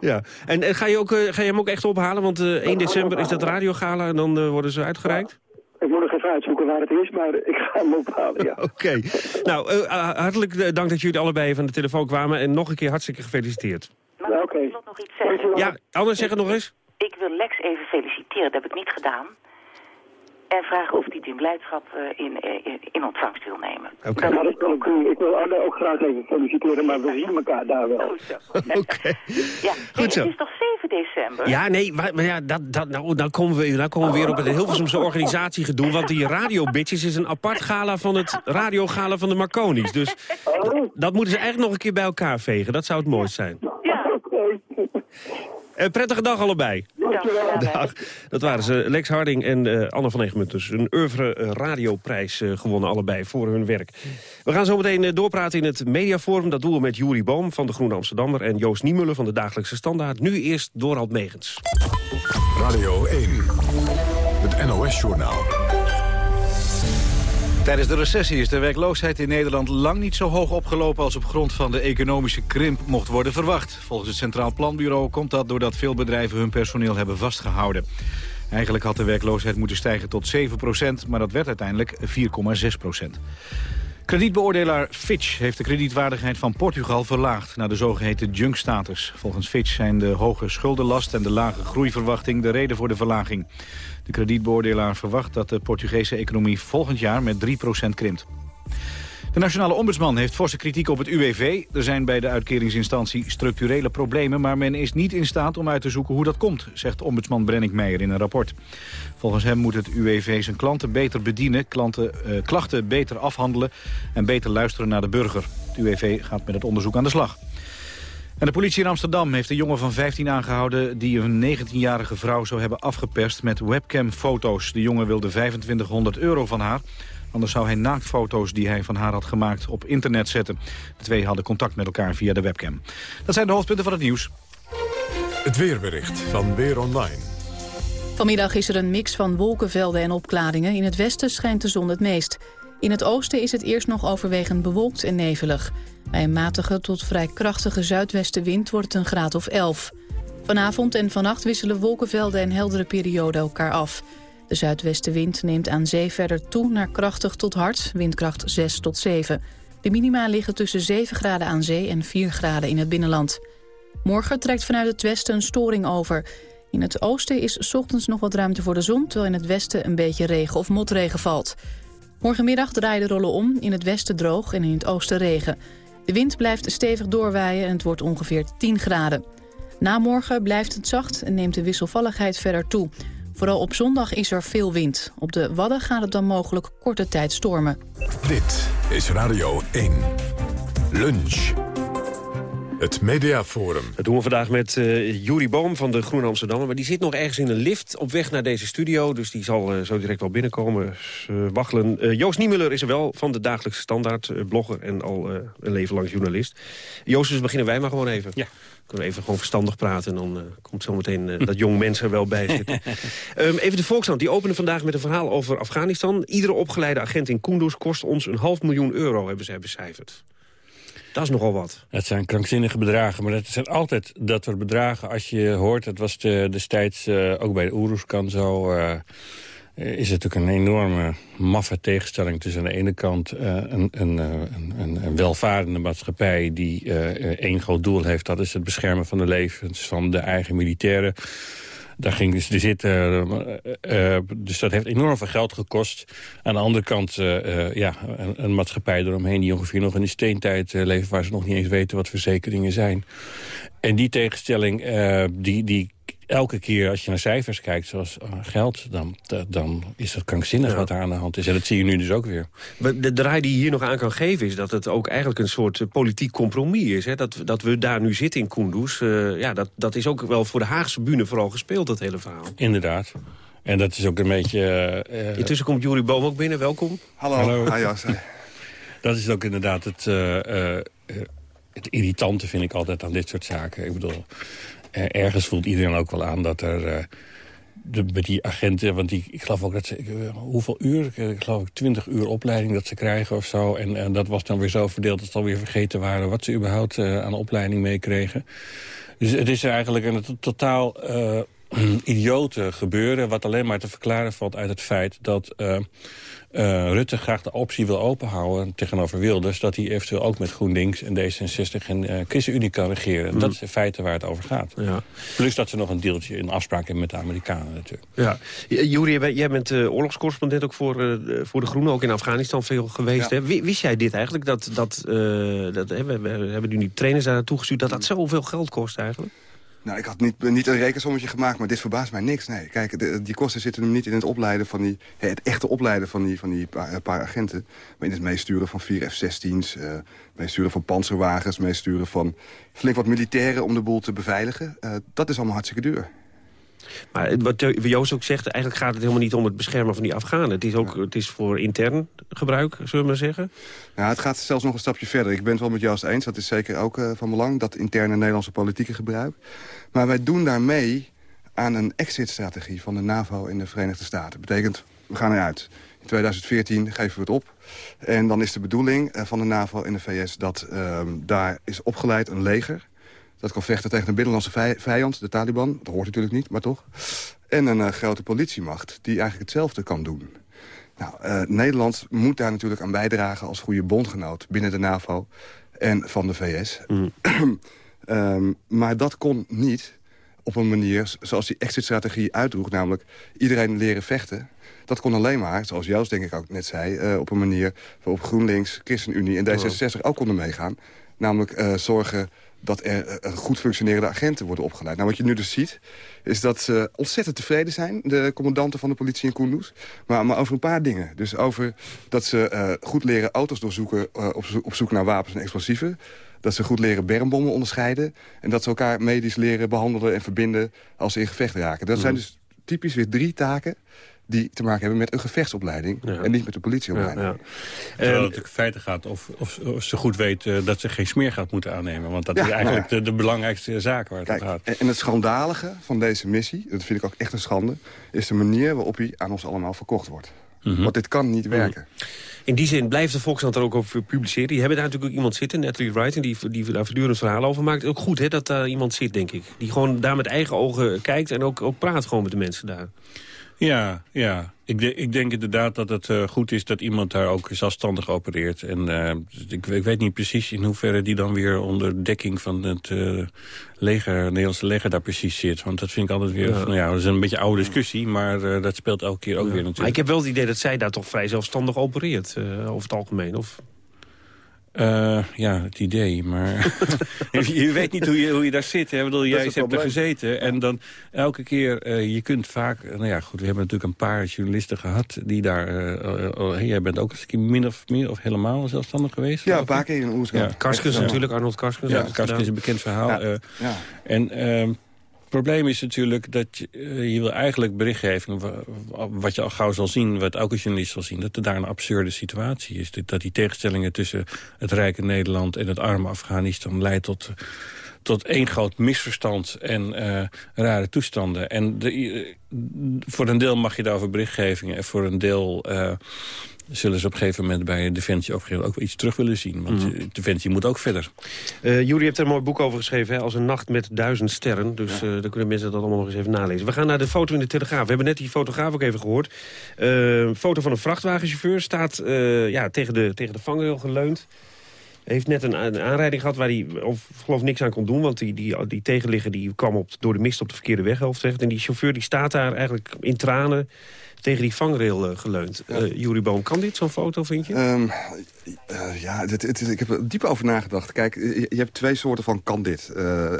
Ja, en, en ga, je ook, uh, ga je hem ook echt ophalen? Want uh, 1 december is dat radiogala en dan uh, worden ze uitgereikt? Ja. Ik moet nog even uitzoeken waar het is, maar ik ga hem ophalen, ja. *laughs* Oké. Okay. Nou, uh, hartelijk dank dat jullie allebei van de telefoon kwamen. En nog een keer hartstikke gefeliciteerd. Mag ik okay. nog iets zeggen? Ja, anders zeg het nog eens. Ik wil Lex even feliciteren, dat heb ik niet gedaan. En vragen of hij in blijdschap uh, in, in, in, ontvangst wil nemen. Okay. Dat kan ik doen. Ik wil Arne ook graag even feliciteren, maar we zien elkaar daar wel. Goed zo. *laughs* Oké. Okay. Ja, Goed zo. Het is toch 7 december? Ja, nee, maar, maar ja, dat, dat, nou, dan komen we, dan komen we weer op het Hilversumse organisatiegedoe. Want die Radio Bitches is een apart gala van het radiogala van de Marconi's. Dus dat moeten ze eigenlijk nog een keer bij elkaar vegen. Dat zou het mooist zijn. Ja. *laughs* Uh, prettige dag allebei. Dag. Dat waren ze, Lex Harding en uh, Anne van Egemunt. Dus een oeuvre uh, radioprijs uh, gewonnen allebei voor hun werk. We gaan zo meteen doorpraten in het mediaforum. Dat doen we met Juri Boom van de Groene Amsterdammer... en Joost Niemuller van de Dagelijkse Standaard. Nu eerst Dorald Megens. Radio 1, het NOS-journaal. Tijdens de recessie is de werkloosheid in Nederland lang niet zo hoog opgelopen als op grond van de economische krimp mocht worden verwacht. Volgens het Centraal Planbureau komt dat doordat veel bedrijven hun personeel hebben vastgehouden. Eigenlijk had de werkloosheid moeten stijgen tot 7% maar dat werd uiteindelijk 4,6% Kredietbeoordelaar Fitch heeft de kredietwaardigheid van Portugal verlaagd naar de zogeheten junk-status. Volgens Fitch zijn de hoge schuldenlast en de lage groeiverwachting de reden voor de verlaging. De kredietbeoordelaar verwacht dat de Portugese economie volgend jaar met 3% krimpt. De nationale ombudsman heeft forse kritiek op het UWV. Er zijn bij de uitkeringsinstantie structurele problemen... maar men is niet in staat om uit te zoeken hoe dat komt... zegt ombudsman Brennick Meijer in een rapport. Volgens hem moet het UWV zijn klanten beter bedienen... Klanten, uh, klachten beter afhandelen en beter luisteren naar de burger. Het UWV gaat met het onderzoek aan de slag. En de politie in Amsterdam heeft een jongen van 15 aangehouden... die een 19-jarige vrouw zou hebben afgeperst met webcamfoto's. De jongen wilde 2500 euro van haar... Anders zou hij naaktfoto's die hij van haar had gemaakt op internet zetten. De twee hadden contact met elkaar via de webcam. Dat zijn de hoofdpunten van het nieuws. Het weerbericht van Weer Online. Vanmiddag is er een mix van wolkenvelden en opklaringen. In het westen schijnt de zon het meest. In het oosten is het eerst nog overwegend bewolkt en nevelig. Bij een matige tot vrij krachtige zuidwestenwind wordt het een graad of 11. Vanavond en vannacht wisselen wolkenvelden en heldere perioden elkaar af. De zuidwestenwind neemt aan zee verder toe naar krachtig tot hard, windkracht 6 tot 7. De minima liggen tussen 7 graden aan zee en 4 graden in het binnenland. Morgen trekt vanuit het westen een storing over. In het oosten is ochtends nog wat ruimte voor de zon... terwijl in het westen een beetje regen of motregen valt. Morgenmiddag draaien de rollen om, in het westen droog en in het oosten regen. De wind blijft stevig doorwaaien en het wordt ongeveer 10 graden. Na morgen blijft het zacht en neemt de wisselvalligheid verder toe... Vooral op zondag is er veel wind. Op de Wadden gaat het dan mogelijk korte tijd stormen. Dit is Radio 1. Lunch. Het Mediaforum. Dat doen we vandaag met uh, Juri Boom van de Groene Amsterdammer. Maar die zit nog ergens in een lift op weg naar deze studio. Dus die zal uh, zo direct wel binnenkomen. Uh, waggelen. Joost Niemuller is er wel van de Dagelijkse Standaard. blogger en al een leven lang journalist. Joost, dus beginnen wij maar gewoon even. Ja. Kunnen we even gewoon verstandig praten... en dan uh, komt zometeen uh, dat jong mensen er wel bij *laughs* zitten. um, even de Volkskrant, die openen vandaag met een verhaal over Afghanistan. Iedere opgeleide agent in Kunduz kost ons een half miljoen euro, hebben zij becijferd. Dat is nogal wat. Het zijn krankzinnige bedragen, maar het zijn altijd dat soort bedragen. Als je hoort, het was de, destijds uh, ook bij de Oeruzkan zo... is het natuurlijk een enorme maffe tegenstelling tussen aan de ene kant uh, een, een, een, een, welvarende maatschappij die één groot doel heeft. Dat is het beschermen van de levens van de eigen militairen. Daar ging dus de zitten. Uh, uh, dus dat heeft enorm veel geld gekost. Aan de andere kant ja, een, een, maatschappij eromheen... die ongeveer nog in de steentijd leeft... waar ze nog niet eens weten wat verzekeringen zijn. En die tegenstelling, die, die elke keer als je naar cijfers kijkt, zoals uh, geld... Dan, dan is het krankzinnig ja. wat daar aan de hand is. En dat zie je nu dus ook weer. De draai die je hier nog aan kan geven is dat het ook eigenlijk een soort politiek compromis is. Hè? Dat, dat we daar nu zitten in Kunduz. Uh, ja, dat, dat is ook wel voor de Haagse bühne vooral gespeeld, dat hele verhaal. Inderdaad. En dat is ook een beetje... Uh, Intussen komt Jurie Boom ook binnen, welkom. Hallo. Hallo. *laughs* Dat is ook inderdaad het, het irritante, vind ik altijd, aan dit soort zaken. Ik bedoel, ergens voelt iedereen ook wel aan dat er... Uh, de, met die agenten, want die, ik geloof ook dat ze... Uh, hoeveel uur? Ik geloof ik 20 uur opleiding dat ze krijgen of zo. En, en dat was dan weer zo verdeeld dat ze alweer vergeten waren... wat ze überhaupt aan opleiding meekregen. Dus het is eigenlijk een totaal idiote gebeuren... wat alleen maar te verklaren valt uit het feit dat uh, Rutte graag de optie wil openhouden tegenover Wilders... dat hij eventueel ook met GroenLinks en D66 en uh, ChristenUnie kan regeren. Mm. Dat is in feite waar het over gaat. Ja. Plus dat ze nog een deeltje in afspraak hebben met de Amerikanen natuurlijk. Ja. Juri, jij bent oorlogscorrespondent ook voor, voor de Groenen, ook in Afghanistan veel geweest. Ja. Hè? Wist jij dit eigenlijk? Dat, dat, dat, we, we, hebben nu die trainers daar naartoe gestuurd... dat dat zoveel geld kost eigenlijk? Nou, ik had niet, niet een rekensommetje gemaakt, maar dit verbaast mij niks. Nee, kijk, die kosten zitten hem niet in het opleiden van die... het echte opleiden van die, van die paar, paar agenten. Maar in het meesturen van vier F-16's, uh, meesturen van panzerwagens... meesturen van flink wat militairen om de boel te beveiligen. Uh, dat is allemaal hartstikke duur. Maar wat Joost ook zegt, eigenlijk gaat het helemaal niet om het beschermen van die Afghanen. Het is ook het is voor intern gebruik, zullen we maar zeggen. Ja, het gaat zelfs nog een stapje verder. Ik ben het wel met Joost eens, dat is zeker ook uh, van belang... dat interne Nederlandse politieke gebruik. Maar wij doen daarmee aan een exit-strategie van de NAVO in de Verenigde Staten. betekent, we gaan eruit. In 2014 geven we het op. En dan is de bedoeling uh, van de NAVO in de VS dat uh, daar is opgeleid een leger dat kan vechten tegen een binnenlandse vijand, de Taliban. Dat hoort natuurlijk niet, maar toch. En een uh, grote politiemacht die eigenlijk hetzelfde kan doen. Nou, uh, Nederland moet daar natuurlijk aan bijdragen als goede bondgenoot binnen de NAVO en van de VS. Mm. um, *clears throat* maar dat kon niet op een manier zoals die exit-strategie uitdroeg, namelijk iedereen leren vechten. Dat kon alleen maar, zoals Joost denk ik ook net zei... Uh, op een manier waarop GroenLinks, ChristenUnie en D66 ook konden meegaan. Namelijk uh, zorgen dat er uh, goed functionerende agenten worden opgeleid. Nou, wat je nu dus ziet, is dat ze ontzettend tevreden zijn... de commandanten van de politie in Kunduz. Maar, maar over een paar dingen. Dus over dat ze uh, goed leren auto's doorzoeken... Uh, op, op, zoek naar wapens en explosieven. Dat ze goed leren bermbommen onderscheiden. En dat ze elkaar medisch leren behandelen en verbinden... als ze in gevecht raken. Dat zijn dus typisch weer drie taken die te maken hebben met een gevechtsopleiding... en niet met een politieopleiding. Ja, ja. Terwijl het natuurlijk feiten gaat of, of, of, ze goed weten uh, dat ze geen smeergat moeten aannemen. Want dat is eigenlijk de, de, belangrijkste zaak waar het Kijk, om gaat. En het schandalige van deze missie, dat vind ik ook echt een schande... is de manier waarop hij aan ons allemaal verkocht wordt. Mm -hmm. Want dit kan niet werken. In die zin blijft de Volkskrant er ook over publiceren. Die hebben daar natuurlijk ook iemand zitten, Natalie Wright... die, die daar voortdurend verhalen over maakt. Ook goed hè, dat daar iemand zit, denk ik. Die gewoon daar met eigen ogen kijkt en ook, ook praat gewoon met de mensen daar. Ja, ja. Ik, de, ik denk inderdaad dat het uh, goed is dat iemand daar ook zelfstandig opereert. En uh, ik, ik, weet niet precies in hoeverre die dan weer onder dekking van het uh, leger, Nederlandse leger daar precies zit. Want dat vind ik altijd weer, ja. nou ja, dat is een beetje een oude discussie, maar dat speelt elke keer ook ja. weer natuurlijk. Maar ik heb wel het idee dat zij daar toch vrij zelfstandig opereert, over het algemeen. Of... Uh, ja, het idee, maar *laughs* je weet niet hoe je, hoe je daar zit. Hè? Bedoel, jij hebt er gezeten en dan elke keer, uh, je kunt vaak... Nou ja, goed, we hebben natuurlijk een paar journalisten gehad die daar... Uh, oh, jij bent ook eens een keer min of meer of helemaal zelfstandig geweest? Ja, een paar keer in Oerskant. Ja. Karskens natuurlijk, Arnold Karskens. Ja, Karskens is een bekend verhaal. Ja. ja. En ehm, het probleem is natuurlijk dat je, je wil eigenlijk berichtgeving... wat je al gauw zal zien, wat elke journalist zal zien... dat er daar een absurde situatie is. Dat die tegenstellingen tussen het rijke Nederland... en het arme Afghanistan leidt tot, tot één groot misverstand en uh, rare toestanden. En de, uh, voor een deel mag je daarover berichtgeving... en voor een deel zullen ze op een gegeven moment bij Defensie ook, ook iets terug willen zien. Want Mhm. eh, Defensie moet ook verder. Uh, Jullie hebt er een mooi boek over geschreven, hè, als een nacht met duizend sterren. Dus ja. uh, dan kunnen mensen dat allemaal nog eens even nalezen. We gaan naar de foto in de Telegraaf. We hebben net die fotograaf ook even gehoord. Uh, foto van een vrachtwagenchauffeur staat ja, tegen, de, tegen de vangrail geleund. Heeft net een, aanrijding gehad waar hij of, geloof niks aan kon doen. Want die, die, die tegenligger die kwam op, door de mist op de verkeerde weghelft terecht. En die chauffeur die staat daar eigenlijk in tranen tegen die vangrail uh, geleund. Uh, Jurie Boom, kan dit zo'n foto, vind je? Um, uh, ja, ik heb er diep over nagedacht. Kijk, je, je hebt twee soorten van kan dit.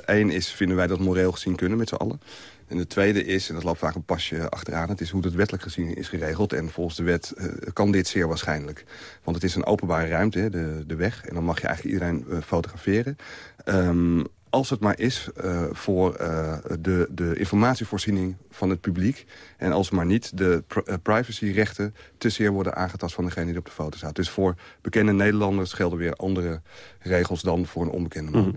Eén is, vinden wij dat moreel gezien kunnen met z'n allen. En de tweede is, en dat loopt vaak een pasje achteraan... het is hoe dat wettelijk gezien is geregeld. En volgens de wet uh, kan dit zeer waarschijnlijk. Want het is een openbare ruimte, de, de weg. En dan mag je eigenlijk iedereen uh, fotograferen. Um, als het maar is uh, voor uh, de, de informatievoorziening van het publiek. En als maar niet de pr uh, privacyrechten te zeer worden aangetast van degene die op de foto staat. Dus voor bekende Nederlanders gelden weer andere regels dan voor een onbekende man. Mm.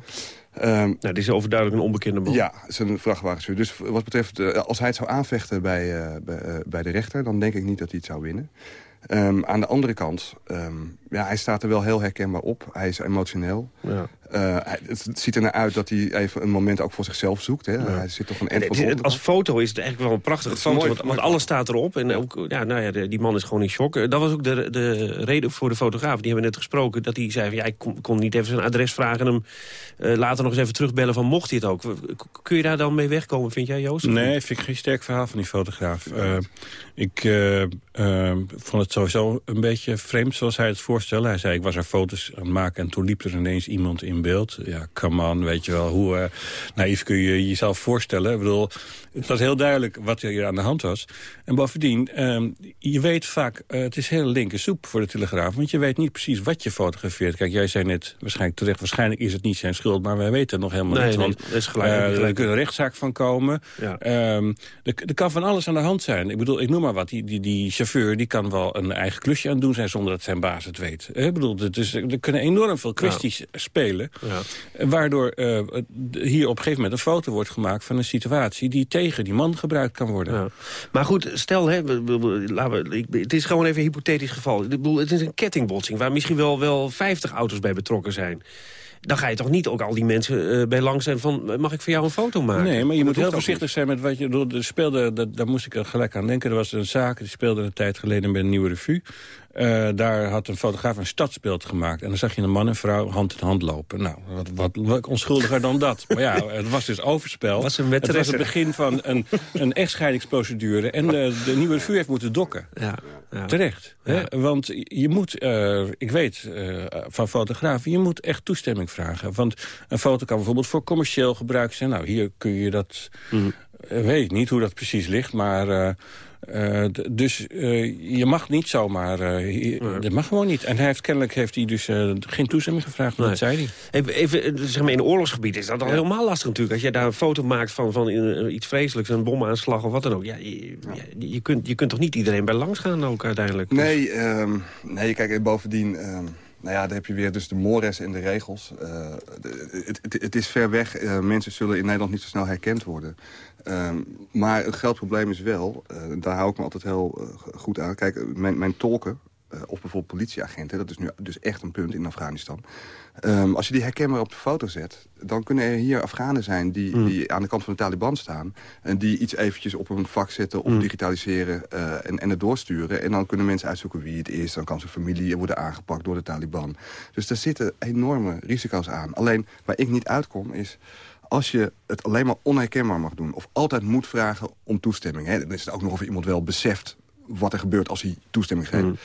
Um, nou, dit is overduidelijk een onbekende man. Ja, het is een vrachtwagenchauffeur. Dus wat betreft, als hij het zou aanvechten bij, bij, bij de rechter... dan denk ik niet dat hij het zou winnen. Um, aan de andere kant, um, ja, hij staat er wel heel herkenbaar op. Hij is emotioneel. Ja. Uh, hij, het ziet er naar uit dat hij even een moment ook voor zichzelf zoekt. Hè. Ja. Hij zit toch een eind van het, Als foto is het eigenlijk wel een prachtige foto, mooi, want, want alles staat erop. En ook, ja, nou ja, de, die man is gewoon in shock. Dat was ook de, de reden voor de fotograaf. Die hebben we net gesproken. Dat hij zei, van, ja, ik kon, kon, niet even zijn adres vragen... en hem uh, later nog eens even terugbellen van mocht hij het ook. Kun je daar dan mee wegkomen, vind jij, Joost? Nee, vind ik geen sterk verhaal van die fotograaf. Uh, ik uh, vond het sowieso een beetje vreemd zoals hij het Hij zei, ik was er foto's aan het maken en toen liep er ineens iemand in beeld. Ja, come on, weet je wel, hoe uh, naïef kun je jezelf voorstellen? Ik bedoel, het was heel duidelijk wat hier aan de hand was. En bovendien, um, je weet vaak, uh, het is heel linker soep voor de Telegraaf... want je weet niet precies wat je fotografeert. Kijk, jij zei net, waarschijnlijk terecht, waarschijnlijk is het niet zijn schuld... maar wij weten het nog helemaal nee, niet. Want, nee, is gelijk, uh, er kan een rechtszaak van komen. Ja. Um, er, er, kan van alles aan de hand zijn. Ik bedoel, ik noem maar wat, die, die, die chauffeur die kan wel een eigen klusje aan doen zijn... zonder dat zijn baas het weet. Ik bedoel, dus, er kunnen enorm veel kwesties ja. spelen... Ja. waardoor uh, hier op een gegeven moment een foto wordt gemaakt... van een situatie die tegen die man gebruikt kan worden. Ja. Maar goed, stel, hè, we, het is gewoon even een hypothetisch geval. Ik bedoel, het is een kettingbotsing waar misschien wel, wel 50 auto's bij betrokken zijn dan ga je toch niet ook al die mensen uh, bij langs zijn van... mag ik voor jou een foto maken? Nee, maar je moet heel voorzichtig zijn met wat je... Er speelde, dat, daar moest ik er gelijk aan denken. Er was een zaak, die speelde een tijd geleden bij een nieuwe revue. Uh, daar had een fotograaf een stadsbeeld gemaakt. En dan zag je een man en vrouw hand in hand lopen. Nou, wat, wat, wat onschuldiger dan dat. Maar ja, het was dus overspel. Was een het was het begin van een, een echtscheidingsprocedure. En de, de nieuwe revue heeft moeten dokken. Ja, ja. Terecht. Ja. Hè? Want je moet, uh, ik weet uh, van fotografen, je moet echt toestemming vragen. Want een foto kan bijvoorbeeld voor commercieel gebruik zijn. Nou, hier kun je dat... Mm. weet ik niet hoe dat precies ligt, maar... Uh, dus uh, je mag niet zomaar, uh, je, dat mag gewoon niet. En hij heeft, kennelijk heeft hij dus geen toestemming gevraagd, nee. dat zei hij. Even, even, zeg maar, in een oorlogsgebied is dat al ja. helemaal lastig natuurlijk. Als jij daar een foto maakt van, van iets vreselijks, een bomaanslag of wat dan ook. Ja, je, ja. je, kunt, je kunt toch niet iedereen bij langs gaan ook uiteindelijk? Nee, um, nee kijk, bovendien... Um nou ja, dan heb je weer dus de mores en de regels. Uh, het, is ver weg. Uh, mensen zullen in Nederland niet zo snel herkend worden. Um, maar het geldprobleem is wel, uh, daar hou ik me altijd heel goed aan. Kijk, mijn, mijn tolken, of bijvoorbeeld politieagenten... dat is nu dus echt een punt in Afghanistan. Um, als je die herkenbaar op de foto zet... dan kunnen er hier Afghanen zijn die, mm. die aan de kant van de Taliban staan... en die iets eventjes op een vak zetten of mm. digitaliseren uh, en, en het doorsturen. En dan kunnen mensen uitzoeken wie het is. Dan kan zijn familie worden aangepakt door de Taliban. Dus daar zitten enorme risico's aan. Alleen waar ik niet uitkom is als je het alleen maar onherkenbaar mag doen... of altijd moet vragen om toestemming... Hè, dan is het ook nog of iemand wel beseft wat er gebeurt als hij toestemming geeft... Mm.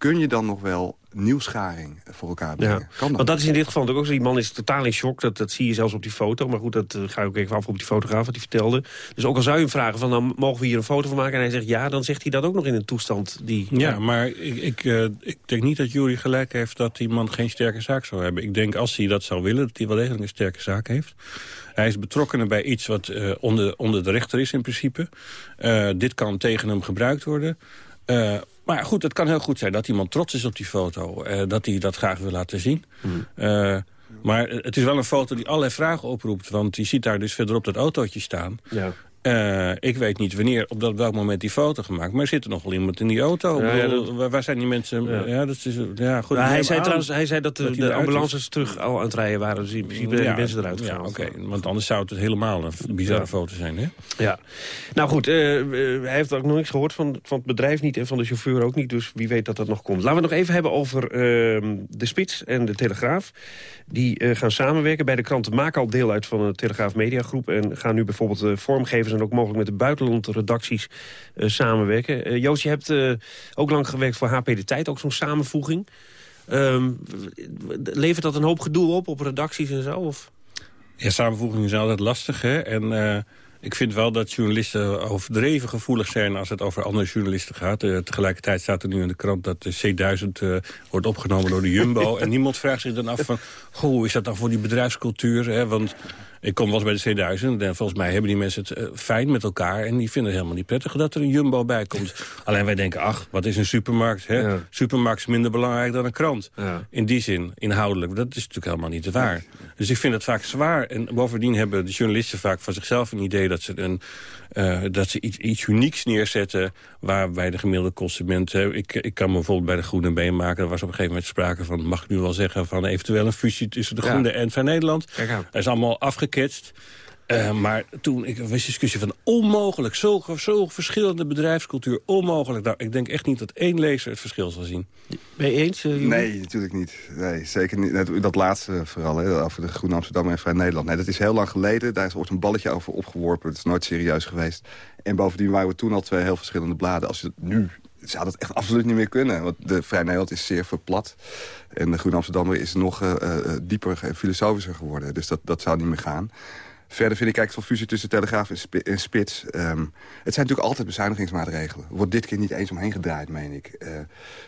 Kun je dan nog wel nieuwscharing voor elkaar brengen? Ja. Kan dat? Want dat is in dit geval ook zo. Die man is totaal in shock. Dat, dat zie je zelfs op die foto. Maar goed, dat uh, ga ik ook even af op die fotograaf wat hij vertelde. Dus ook al zou je hem vragen van, dan mogen we hier een foto van maken? En hij zegt ja, dan zegt hij dat ook nog in een toestand die... Ja, ja. maar ik, ik, uh, ik denk niet dat Jury gelijk heeft dat die man geen sterke zaak zou hebben. Ik denk als hij dat zou willen, dat hij wel degelijk een sterke zaak heeft. Hij is betrokken bij iets wat uh, onder, onder de rechter is in principe. dit kan tegen hem gebruikt worden. Maar goed, het kan heel goed zijn dat iemand trots is op die foto. Uh, dat hij dat graag wil laten zien. Hmm. Uh, maar het is wel een foto die allerlei vragen oproept. Want je ziet daar dus verderop dat autootje staan. Ja. Eh, ik weet niet wanneer, op dat, welk moment die foto gemaakt. Maar er zit er nog wel iemand in die auto. Ja, ja, dat- waar, waar zijn die mensen? Ja, dat is, ja, goed, Nou, hij, zei aan trouwens, hij zei dat de, is. ambulances terug al aan het rijden waren. Dus in principe zijn de mensen eruit Ja, gehaald. oké. Want anders zou het helemaal een bizarre Ja. foto zijn, hè? Ja. Nou goed, eh, eh, hij heeft ook nog niks gehoord van, van het bedrijf niet... en van de chauffeur ook niet, dus wie weet dat dat nog komt. Laten we het nog even hebben over ehm, de Spits en de Telegraaf. Die eh, gaan samenwerken. Bij de kranten maken al deel uit van de Telegraaf Mediagroep... en gaan nu bijvoorbeeld de en ook mogelijk met de buitenlandredacties eh, samenwerken. Eh, Joost, je hebt eh, ook lang gewerkt voor HP De Tijd, ook zo'n samenvoeging. Ehm, levert dat een hoop gedoe op, op redacties en zo? Of? Ja, samenvoeging is altijd lastig, hè? En ik vind wel dat journalisten overdreven gevoelig zijn... als het over andere journalisten gaat. Eh, tegelijkertijd staat er nu in de krant dat de C1000 eh, wordt opgenomen door de Jumbo. *laughs* en niemand vraagt zich dan af van... goh, is dat dan voor die bedrijfscultuur? Hè? Want ik kom wel eens bij de C1000 en volgens mij hebben die mensen het eh, fijn met elkaar... en die vinden het helemaal niet prettig dat er een Jumbo bij komt. *laughs* Alleen wij denken, ach, wat is een supermarkt? Hè? Supermarkt is minder belangrijk dan een krant. In die zin, inhoudelijk. Dat is natuurlijk helemaal niet waar. Dus ik vind het vaak zwaar. En bovendien hebben de journalisten vaak van zichzelf een idee... dat ze, een, eh, dat ze iets, iets unieks neerzetten waarbij de gemiddelde consument... ik, ik kan me bijvoorbeeld bij de Groene Been maken... er was op een gegeven moment sprake van, mag ik nu wel zeggen... van eventueel een fusie tussen de Ja. Groene en Van Nederland. Dat is allemaal afgeketst. Eh, maar toen ik, was discussie van onmogelijk, zo, zo verschillende bedrijfscultuur, onmogelijk. Nou, ik denk echt niet dat één lezer het verschil zal zien. Ben je eens, eh? Nee, natuurlijk niet. Nee, zeker niet. Dat laatste vooral, hè, over de Groene Amsterdam en Vrij Nederland. Nee, dat is heel lang geleden. Daar is ooit een balletje over opgeworpen. Het is nooit serieus geweest. En bovendien waren we toen al twee heel verschillende bladen. Als je het nu zou dat echt absoluut niet meer kunnen. Want de Vrij Nederland is zeer verplat. En de Groene Amsterdammer is nog eh, eh, dieper en filosofischer geworden. Dus dat, dat zou niet meer gaan. Verder vind ik eigenlijk zo'n fusie tussen Telegraaf en, Spi- en Spits. ehm, het zijn natuurlijk altijd bezuinigingsmaatregelen. Er wordt dit keer niet eens omheen gedraaid, meen ik. Eh,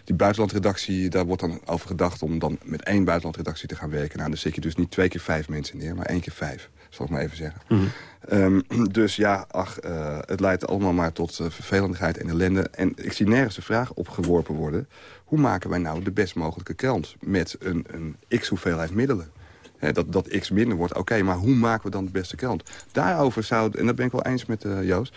die buitenlandredactie, daar wordt dan over gedacht... om dan met één buitenlandredactie te gaan werken. Nou, dan zit je dus niet twee keer vijf mensen neer, maar één keer vijf. Zal ik maar even zeggen. Ehm, dus ja, ach, eh, het leidt allemaal maar tot eh, vervelendigheid en ellende. En ik zie nergens de vraag opgeworpen worden... hoe maken wij nou de best mogelijke krant met een, een x-hoeveelheid middelen? Dat, dat x minder wordt, oké, maar hoe maken we dan de beste krant? Daarover zou, en dat ben ik wel eens met eh, Joost...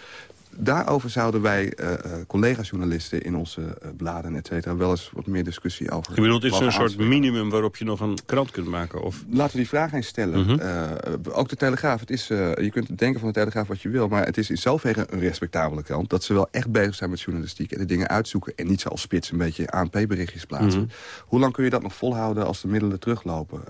daarover zouden wij eh, eh, collega-journalisten in onze eh, bladen, et cetera... wel eens wat meer discussie over... Je bedoelt, is er een soort minimum waarop je nog een krant kunt maken? Of... Laten we die vraag eens stellen. Mhm. Ook de Telegraaf. Het is, je kunt denken van de Telegraaf wat je wil... maar het is in zoverre een respectabele krant... dat ze wel echt bezig zijn met journalistiek en de dingen uitzoeken... en niet zo als spits een beetje ANP-berichtjes plaatsen. Mhm. Hoe lang kun je dat nog volhouden als de middelen teruglopen?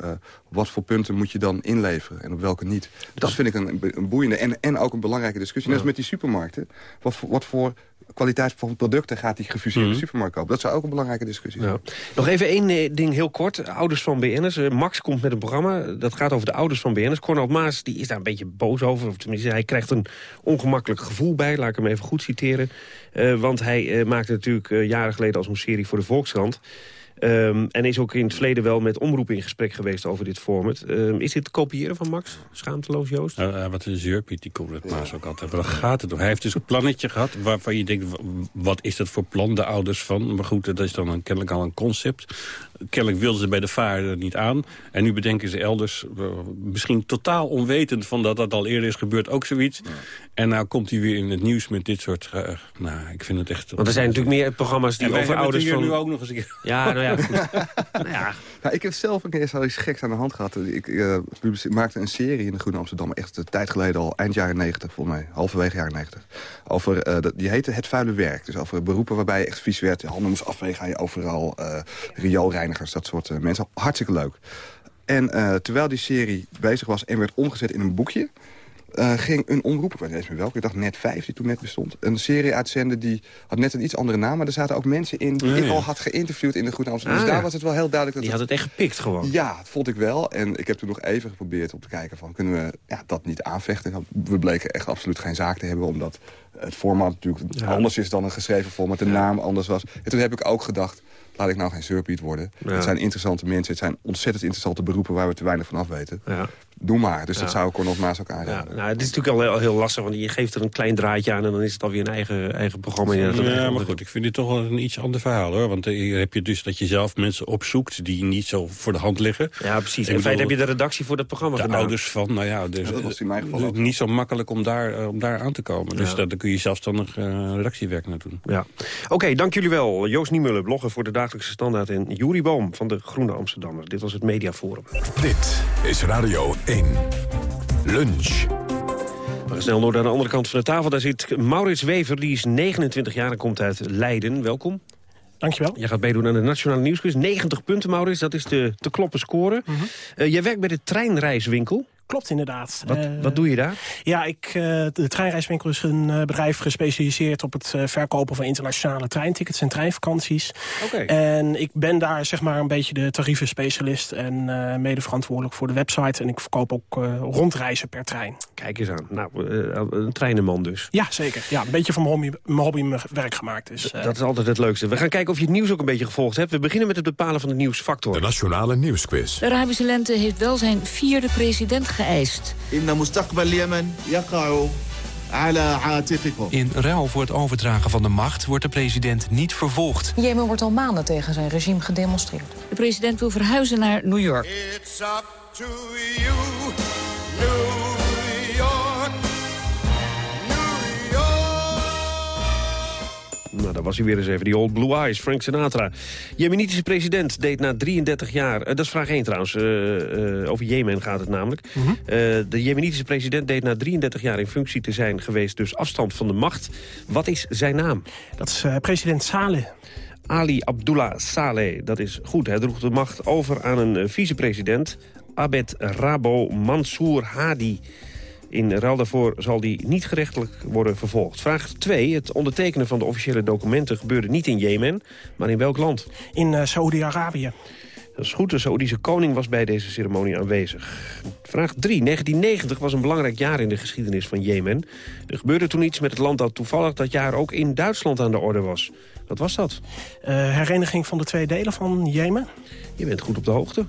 Wat voor punten moet je dan inleveren en op welke niet? Dat vind ik een, een boeiende en, en ook een belangrijke discussie. Net als met die supermarkten. Wat voor, wat voor kwaliteit van producten gaat die gefuseerde Mhm. supermarkt kopen? Dat zou ook een belangrijke discussie zijn. Nog even één eh, ding heel kort. Ouders van BN'ers. Eh, Max komt met een programma. Dat gaat over de ouders van BN'ers. Cornel Maas die is daar een beetje boos over. Of tenminste, hij krijgt een ongemakkelijk gevoel bij. Laat ik hem even goed citeren. Eh, want hij maakte natuurlijk jaren geleden als een serie voor de Volkskrant. Ehm, en is ook in het verleden wel met omroepen in gesprek geweest over dit format. Ehm, is dit te kopiëren van Max? Schaamteloos, Joost? Eh, wat een zeurpiet, die komt het Maas ook altijd. Wat gaat het om? Hij heeft dus een plannetje gehad waarvan je denkt... wat is dat voor plan, de ouders van? Maar goed, dat is dan een, kennelijk al een concept. Kennelijk wilden ze bij de vader er niet aan. En nu bedenken ze elders, eh, misschien totaal onwetend... van dat dat al eerder is gebeurd, ook zoiets. En nou komt hij weer in het nieuws met dit soort... eh, nou, ik vind het echt... Want er zijn natuurlijk meer programma's die En over ouders hier van... nu ook nog eens een keer. Ja, nou ja, *laughs* goed. nou ja, Nou, ik heb zelf een keer zoiets geks aan de hand gehad. Ik eh, maakte een serie in de Groene Amsterdam. Echt een tijd geleden al, eind jaren 90 volgens mij. Halverwege jaren 90. Over, eh, dat- die heette Het Vuile Werk. Dus over beroepen waarbij je echt vies werd. Je handen moest afvegen aan je overal. eh rioolreinigers, dat soort mensen. Hartstikke leuk. En eh, terwijl die serie bezig was en werd omgezet in een boekje... eh, ging een omroep, ik weet niet eens meer welke, ik dacht net vijf die toen net bestond... een serie uitzenden die had net een iets andere naam... maar er zaten ook mensen in die Ja, ik al had geïnterviewd in de Groene Amsterdam. Ah, dus daar ja. was het wel heel duidelijk... Dat die had het echt gepikt gewoon. ja, dat vond ik wel. En ik heb toen nog even geprobeerd om te kijken van... kunnen we ja, dat niet aanvechten? We bleken echt absoluut geen zaak te hebben... omdat het format natuurlijk anders is dan een geschreven format. De naam anders was. En toen heb ik ook gedacht... laat ik nou geen surpiet worden. Ja. Het zijn interessante mensen, het zijn ontzettend interessante beroepen... waar we te weinig van af weten. Ja. Doe maar, dus dat zou ik Maas ook Ja, aanraden. nou, het is natuurlijk al heel, heel lastig, want je geeft er een klein draadje aan... en dan is het alweer een eigen, eigen programma. Ja, dat- Ja, maar goed, ik vind dit toch wel een iets ander verhaal, hoor. Want eh, hier heb je dus dat je zelf mensen opzoekt die niet zo voor de hand liggen. Ja, precies. In feite heb je de redactie voor dat programma de gedaan. ouders van, nou ja, dus, Ja, dat was in mijn geval eh, ook. niet zo makkelijk om daar, eh, om daar aan te komen. Dus Ja. Kun je zelfstandig eh, redactiewerk naar doen. Ja. Oké, dank jullie wel. Joost Niemuller, blogger voor de Dagelijkse Standaard... en Juri Boom van de Groene Amsterdammer. Dit was het Mediaforum. Dit is Radio 1. Lunch. We gaan snel door naar de andere kant van de tafel. Daar zit Maurits Wever, die is 29 jaar en komt uit Leiden. Welkom. Dankjewel. Jij gaat meedoen aan de Nationale Nieuwsquiz. 90 punten, Maurits, dat is de te kloppen score. Mhm. Eh, jij werkt bij de treinreiswinkel. Klopt inderdaad. Wat, Eh, wat doe je daar? Ja, ik, eh, de treinreiswinkel is een eh, bedrijf gespecialiseerd op het verkopen van internationale treintickets en treinvakanties. Oké. En ik ben daar zeg maar een beetje de tarievenspecialist en mede verantwoordelijk voor de website. En ik verkoop ook rondreizen per trein. Kijk eens aan. Nou, eh, eh, een treinenman dus. Ja, zeker. Ja, een beetje van mijn hobby, mijn werk gemaakt. is. Dus. Dat is altijd het leukste. We gaan kijken of je het nieuws ook een beetje gevolgd hebt. We beginnen met het bepalen van de nieuwsfactor. De Nationale Nieuwsquiz. De Arabische Lente heeft wel zijn vierde president geëist. In de mustaqbal Yemen, Yakao. In ruil voor het overdragen van de macht wordt de president niet vervolgd. Jemen wordt al maanden tegen zijn regime gedemonstreerd. De president wil verhuizen naar New York. It's up to you, Nou, daar was hij weer eens even, die old blue eyes, Frank Sinatra. Jemenitische president deed na 33 jaar... eh, dat is vraag 1 trouwens, eh, eh, over Jemen gaat het namelijk. Mhm. De Jemenitische president deed na 33 jaar in functie te zijn geweest... dus afstand van de macht. Wat is zijn naam? Dat is president Saleh. Ali Abdullah Saleh, dat is goed. Hij droeg de macht over aan een vicepresident... Abed Rabo Mansour Hadi... In ruil daarvoor zal die niet gerechtelijk worden vervolgd. Vraag 2. Het ondertekenen van de officiële documenten gebeurde niet in Jemen, maar in welk land? In uh, Saoedi-Arabië. Dat is goed, de Saoedische koning was bij deze ceremonie aanwezig. Vraag 3. 1990 was een belangrijk jaar in de geschiedenis van Jemen. Er gebeurde toen iets met het land dat toevallig dat jaar ook in Duitsland aan de orde was. Wat was dat? Uh, hereniging van de twee delen van Jemen. Je bent goed op de hoogte.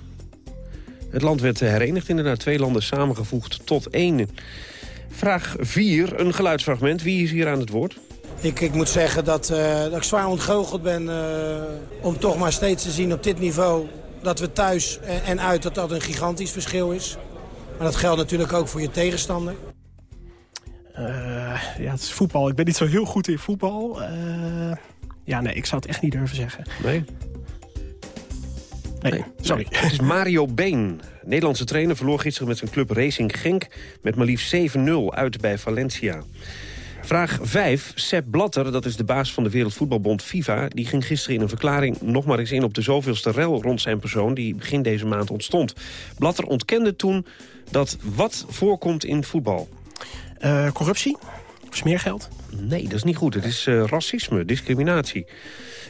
Het land werd herenigd, inderdaad twee landen samengevoegd tot één. Vraag 4, een geluidsfragment. Wie is hier aan het woord? Ik, ik moet zeggen dat, uh, dat ik zwaar ontgoocheld ben uh, om toch maar steeds te zien op dit niveau... dat we thuis en, uit dat dat een gigantisch verschil is. Maar dat geldt natuurlijk ook voor je tegenstander. Uh, ja, het is voetbal. Ik ben niet zo heel goed in voetbal. ja, nee, ik zou het echt niet durven zeggen. Nee? Nee, sorry. Het is Mario Been. Nederlandse trainer verloor gisteren met zijn club Racing Genk... met maar liefst 7-0 uit bij Valencia. Vraag 5. Sepp Blatter, dat is de baas van de Wereldvoetbalbond FIFA... die ging gisteren in een verklaring nog maar eens in op de zoveelste rel rond zijn persoon... die begin deze maand ontstond. Blatter ontkende toen dat wat voorkomt in voetbal. Uh, corruptie? Smeergeld? Nee, dat is niet goed. Het is uh, racisme, discriminatie.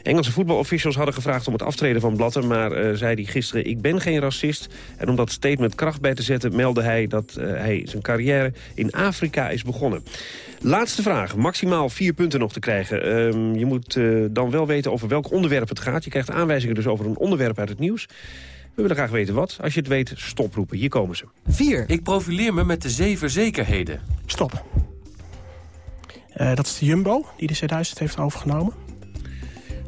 Engelse voetbalofficials hadden gevraagd om het aftreden van Blatter... maar uh, zei hij gisteren, ik ben geen racist. En om dat statement kracht bij te zetten... meldde hij dat uh, hij zijn carrière in Afrika is begonnen. Laatste vraag, maximaal vier punten nog te krijgen. Uh, je moet uh, dan wel weten over welk onderwerp het gaat. Je krijgt aanwijzingen dus over een onderwerp uit het nieuws. We willen graag weten wat. Als je het weet, stoproepen. Hier komen ze. 4. Ik profileer me met de zeven zekerheden. Stop. Uh, dat is de Jumbo, die de C1000 heeft overgenomen.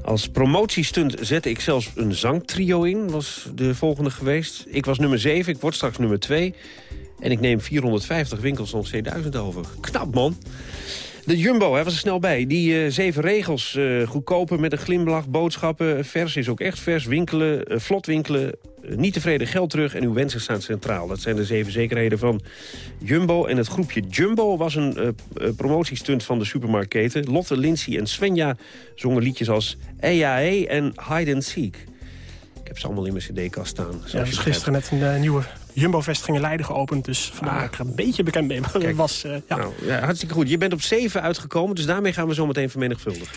Als promotiestunt zette ik zelfs een zangtrio in, was de volgende geweest. Ik was nummer 7, ik word straks nummer 2. En ik neem 450 winkels van C1000 over. Knap, man. De Jumbo, hij was er snel bij. Die uh, zeven regels, uh, goedkoper met een glimlach, boodschappen, vers is ook echt vers, winkelen, uh, vlot winkelen, niet tevreden geld terug en uw wensen staan centraal. Dat zijn de zeven zekerheden van Jumbo. En het groepje Jumbo was een promotiestunt van de supermarktketen. Lotte, Lindsay en Svenja zongen liedjes als EAE en Hide and Seek. Heb ze allemaal in mijn cd-kast staan. Ja, is gisteren net een uh, nieuwe Jumbo-vestiging in Leiden geopend. Dus vandaar ah. ik er een beetje bekend mee Kijk, was. Uh, ja. Nou, ja, hartstikke goed. Je bent op 7 uitgekomen, dus daarmee gaan we zo meteen vermenigvuldigen.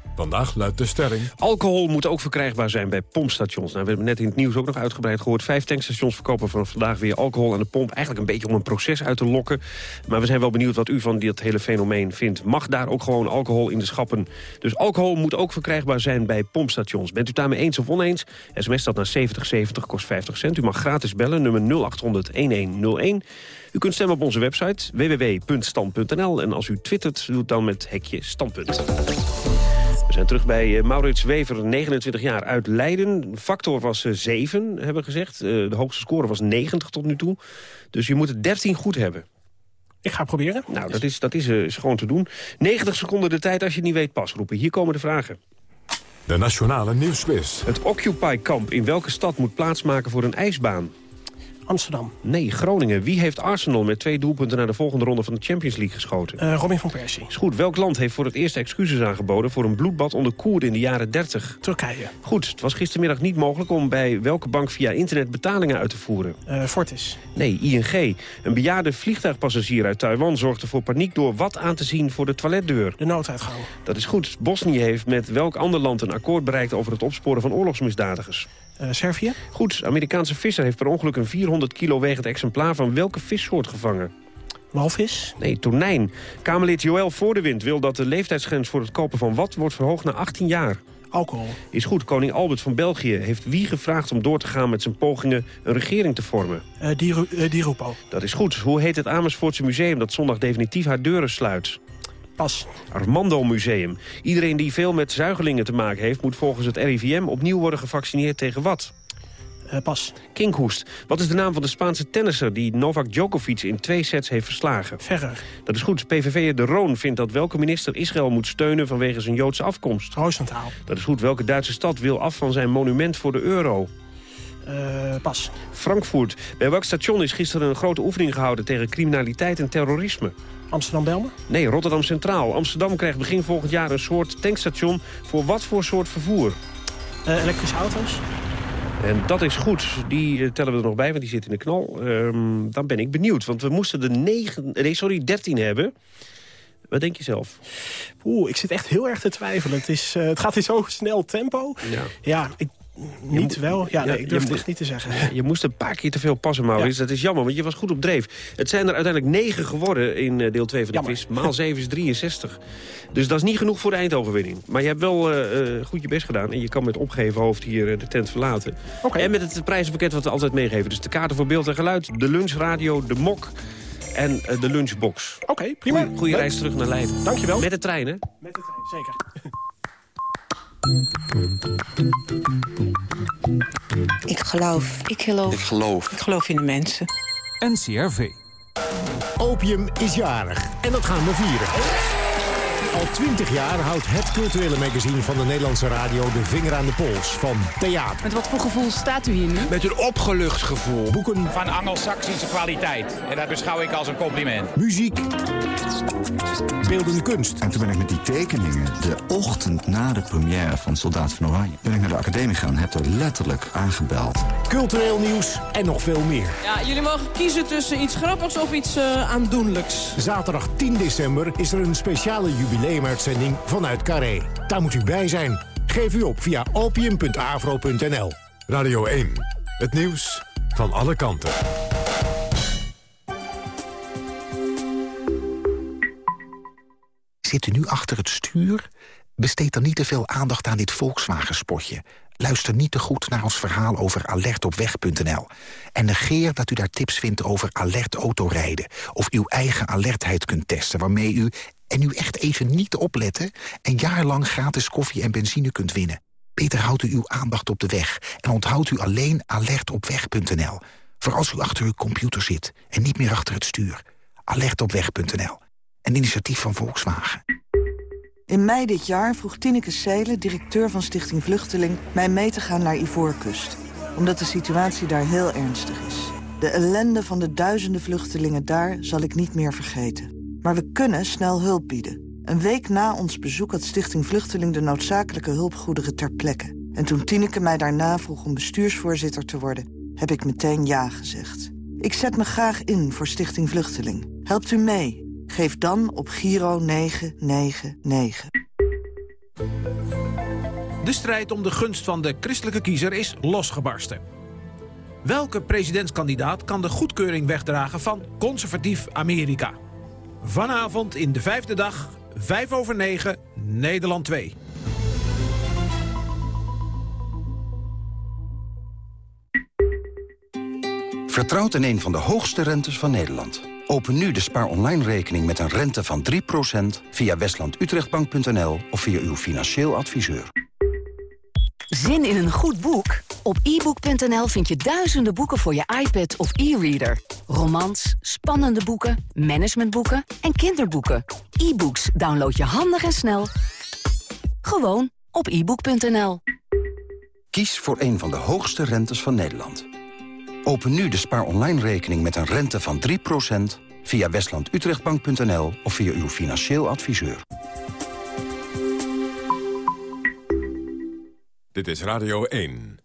Vandaag luidt de stelling... Alcohol moet ook verkrijgbaar zijn bij pompstations. Nou, we hebben net in het nieuws ook nog uitgebreid gehoord. Vijf tankstations verkopen van vandaag weer alcohol aan de pomp. Eigenlijk een beetje om een proces uit te lokken. Maar we zijn wel benieuwd wat u van dit hele fenomeen vindt. Mag daar ook gewoon alcohol in de schappen? Dus alcohol moet ook verkrijgbaar zijn bij pompstations. Bent u daarmee eens of oneens? SMS dat naar 7070 kost 50 cent. U mag gratis bellen, nummer 0800-1101. U kunt stemmen op onze website www.stand.nl. En als u twittert, doe het dan met hekje standpunt. We zijn terug bij eh, Maurits Wever, 29 jaar, uit Leiden. Factor was 7, eh, hebben we gezegd. Eh, de hoogste score was 90 tot nu toe. Dus je moet het 13 goed hebben. Ik ga proberen. Nou, dat is, dat is, is gewoon te doen. 90 seconden de tijd als je het niet weet pas roepen. Hier komen de vragen. De Nationale Nieuwsquiz. Het Occupy-kamp in welke stad moet plaatsmaken voor een ijsbaan? Amsterdam. Nee, Groningen. Wie heeft Arsenal met twee doelpunten naar de volgende ronde van de Champions League geschoten? Uh, Robin van Persie. Is goed. Welk land heeft voor het eerst excuses aangeboden voor een bloedbad onder Koerden in de jaren 30? Turkije. Goed. Het was gistermiddag niet mogelijk om bij welke bank via internet betalingen uit te voeren? Uh, Fortis. Nee, ING. Een bejaarde vliegtuigpassagier uit Taiwan zorgde voor paniek door wat aan te zien voor de toiletdeur. De nooduitgang. Dat is goed. Bosnië heeft met welk ander land een akkoord bereikt over het opsporen van oorlogsmisdadigers? Uh, Servië? Goed, Amerikaanse visser heeft per ongeluk een 400 kilo wegend exemplaar van welke vissoort gevangen? Walvis? Nee, tonijn. Kamerlid Joël Voordewind wil dat de leeftijdsgrens voor het kopen van wat wordt verhoogd naar 18 jaar. Alcohol. Is goed. Koning Albert van België heeft wie gevraagd om door te gaan met zijn pogingen een regering te vormen? Uh, die, uh, die. Dat is goed. Hoe heet het Amersfoortse museum dat zondag definitief haar deuren sluit? Pas. Armando Museum. Iedereen die veel met zuigelingen te maken heeft... moet volgens het RIVM opnieuw worden gevaccineerd tegen wat? Uh, pas. Kinkhoest. Wat is de naam van de Spaanse tennisser... die Novak Djokovic in twee sets heeft verslagen? Ferrer. Dat is goed. PVV'er De Roon vindt dat welke minister Israël moet steunen... vanwege zijn Joodse afkomst? Roosentaal. Dat is goed. Welke Duitse stad wil af van zijn monument voor de euro? Uh, pas. Frankfurt. Bij welk station is gisteren een grote oefening gehouden... tegen criminaliteit en terrorisme? Amsterdam-Belmen? Nee, Rotterdam Centraal. Amsterdam krijgt begin volgend jaar een soort tankstation... voor wat voor soort vervoer? Uh, elektrische auto's? En dat is goed. Die uh, tellen we er nog bij, want die zit in de knal. Um, dan ben ik benieuwd, want we moesten er negen, nee, sorry, 13 hebben. Wat denk je zelf? Oeh, ik zit echt heel erg te twijfelen. Het, is, uh, het gaat in zo'n snel tempo. Ja, ja ik, niet wel? Ja, nee, ik durf het echt niet te zeggen. *laughs* Je moest een paar keer te veel passen, Maurits. Ja. Dat is jammer, want je was goed op dreef. Het zijn er uiteindelijk negen geworden in deel 2 van de quiz. Maal 7 is 63. Dus dat is niet genoeg voor de eindoverwinning. Maar je hebt wel uh, goed je best gedaan. En je kan met opgeven hoofd hier de tent verlaten. Okay. En met het prijzenpakket wat we altijd meegeven. Dus de kaarten voor beeld en geluid, de lunchradio, de mok en uh, de lunchbox. Oké, okay, prima. Goeie reis terug naar Leiden. Dankjewel. Met de trein, hè? Met de trein, zeker. *laughs* Ik geloof. Ik geloof. Ik geloof. Ik geloof in de mensen. NCRV. Opium is jarig. En dat gaan we vieren. Al twintig jaar houdt het culturele magazine van de Nederlandse radio de vinger aan de pols van theater. Met wat voor gevoel staat u hier nu? Met een opgelucht gevoel. Boeken. Van Angelsaksische kwaliteit. En dat beschouw ik als een compliment. Muziek. Beeldende kunst. En toen ben ik met die tekeningen, de ochtend na de première van Soldaat van Oranje... ben ik naar de academie gegaan en heb er letterlijk aangebeld. Cultureel nieuws en nog veel meer. Ja, jullie mogen kiezen tussen iets grappigs of iets uh, aandoenlijks. Zaterdag 10 december is er een speciale jubileum jubileumuitzending vanuit Carré. Daar moet u bij zijn. Geef u op via opium.avro.nl. Radio 1. Het nieuws van alle kanten. Zit u nu achter het stuur? Besteed dan niet te veel aandacht aan dit Volkswagen-spotje. Luister niet te goed naar ons verhaal over alertopweg.nl. En negeer dat u daar tips vindt over alert autorijden... of uw eigen alertheid kunt testen, waarmee u en u echt even niet opletten... en jaarlang gratis koffie en benzine kunt winnen. Beter houdt u uw aandacht op de weg en onthoudt u alleen alertopweg.nl. Voor als u achter uw computer zit en niet meer achter het stuur. Alertopweg.nl. Een initiatief van Volkswagen. In mei dit jaar vroeg Tineke Seelen, directeur van Stichting Vluchteling... mij mee te gaan naar Ivoorkust. Omdat de situatie daar heel ernstig is. De ellende van de duizenden vluchtelingen daar zal ik niet meer vergeten. Maar we kunnen snel hulp bieden. Een week na ons bezoek had Stichting Vluchteling de noodzakelijke hulpgoederen ter plekke. En toen Tineke mij daarna vroeg om bestuursvoorzitter te worden, heb ik meteen ja gezegd. Ik zet me graag in voor Stichting Vluchteling. Helpt u mee? Geef dan op Giro 999. De strijd om de gunst van de christelijke kiezer is losgebarsten. Welke presidentskandidaat kan de goedkeuring wegdragen van conservatief Amerika? Vanavond in de vijfde dag, 5 over 9, Nederland 2. Vertrouwt in een van de hoogste rentes van Nederland. Open nu de Spaar Online rekening met een rente van 3% via westlandutrechtbank.nl of via uw financieel adviseur. Zin in een goed boek? Op ebook.nl vind je duizenden boeken voor je iPad of e-reader. Romans, spannende boeken, managementboeken en kinderboeken. E-books download je handig en snel. Gewoon op ebook.nl. Kies voor een van de hoogste rentes van Nederland. Open nu de Spaar Online rekening met een rente van 3% via westlandutrechtbank.nl of via uw financieel adviseur. Dit is Radio 1.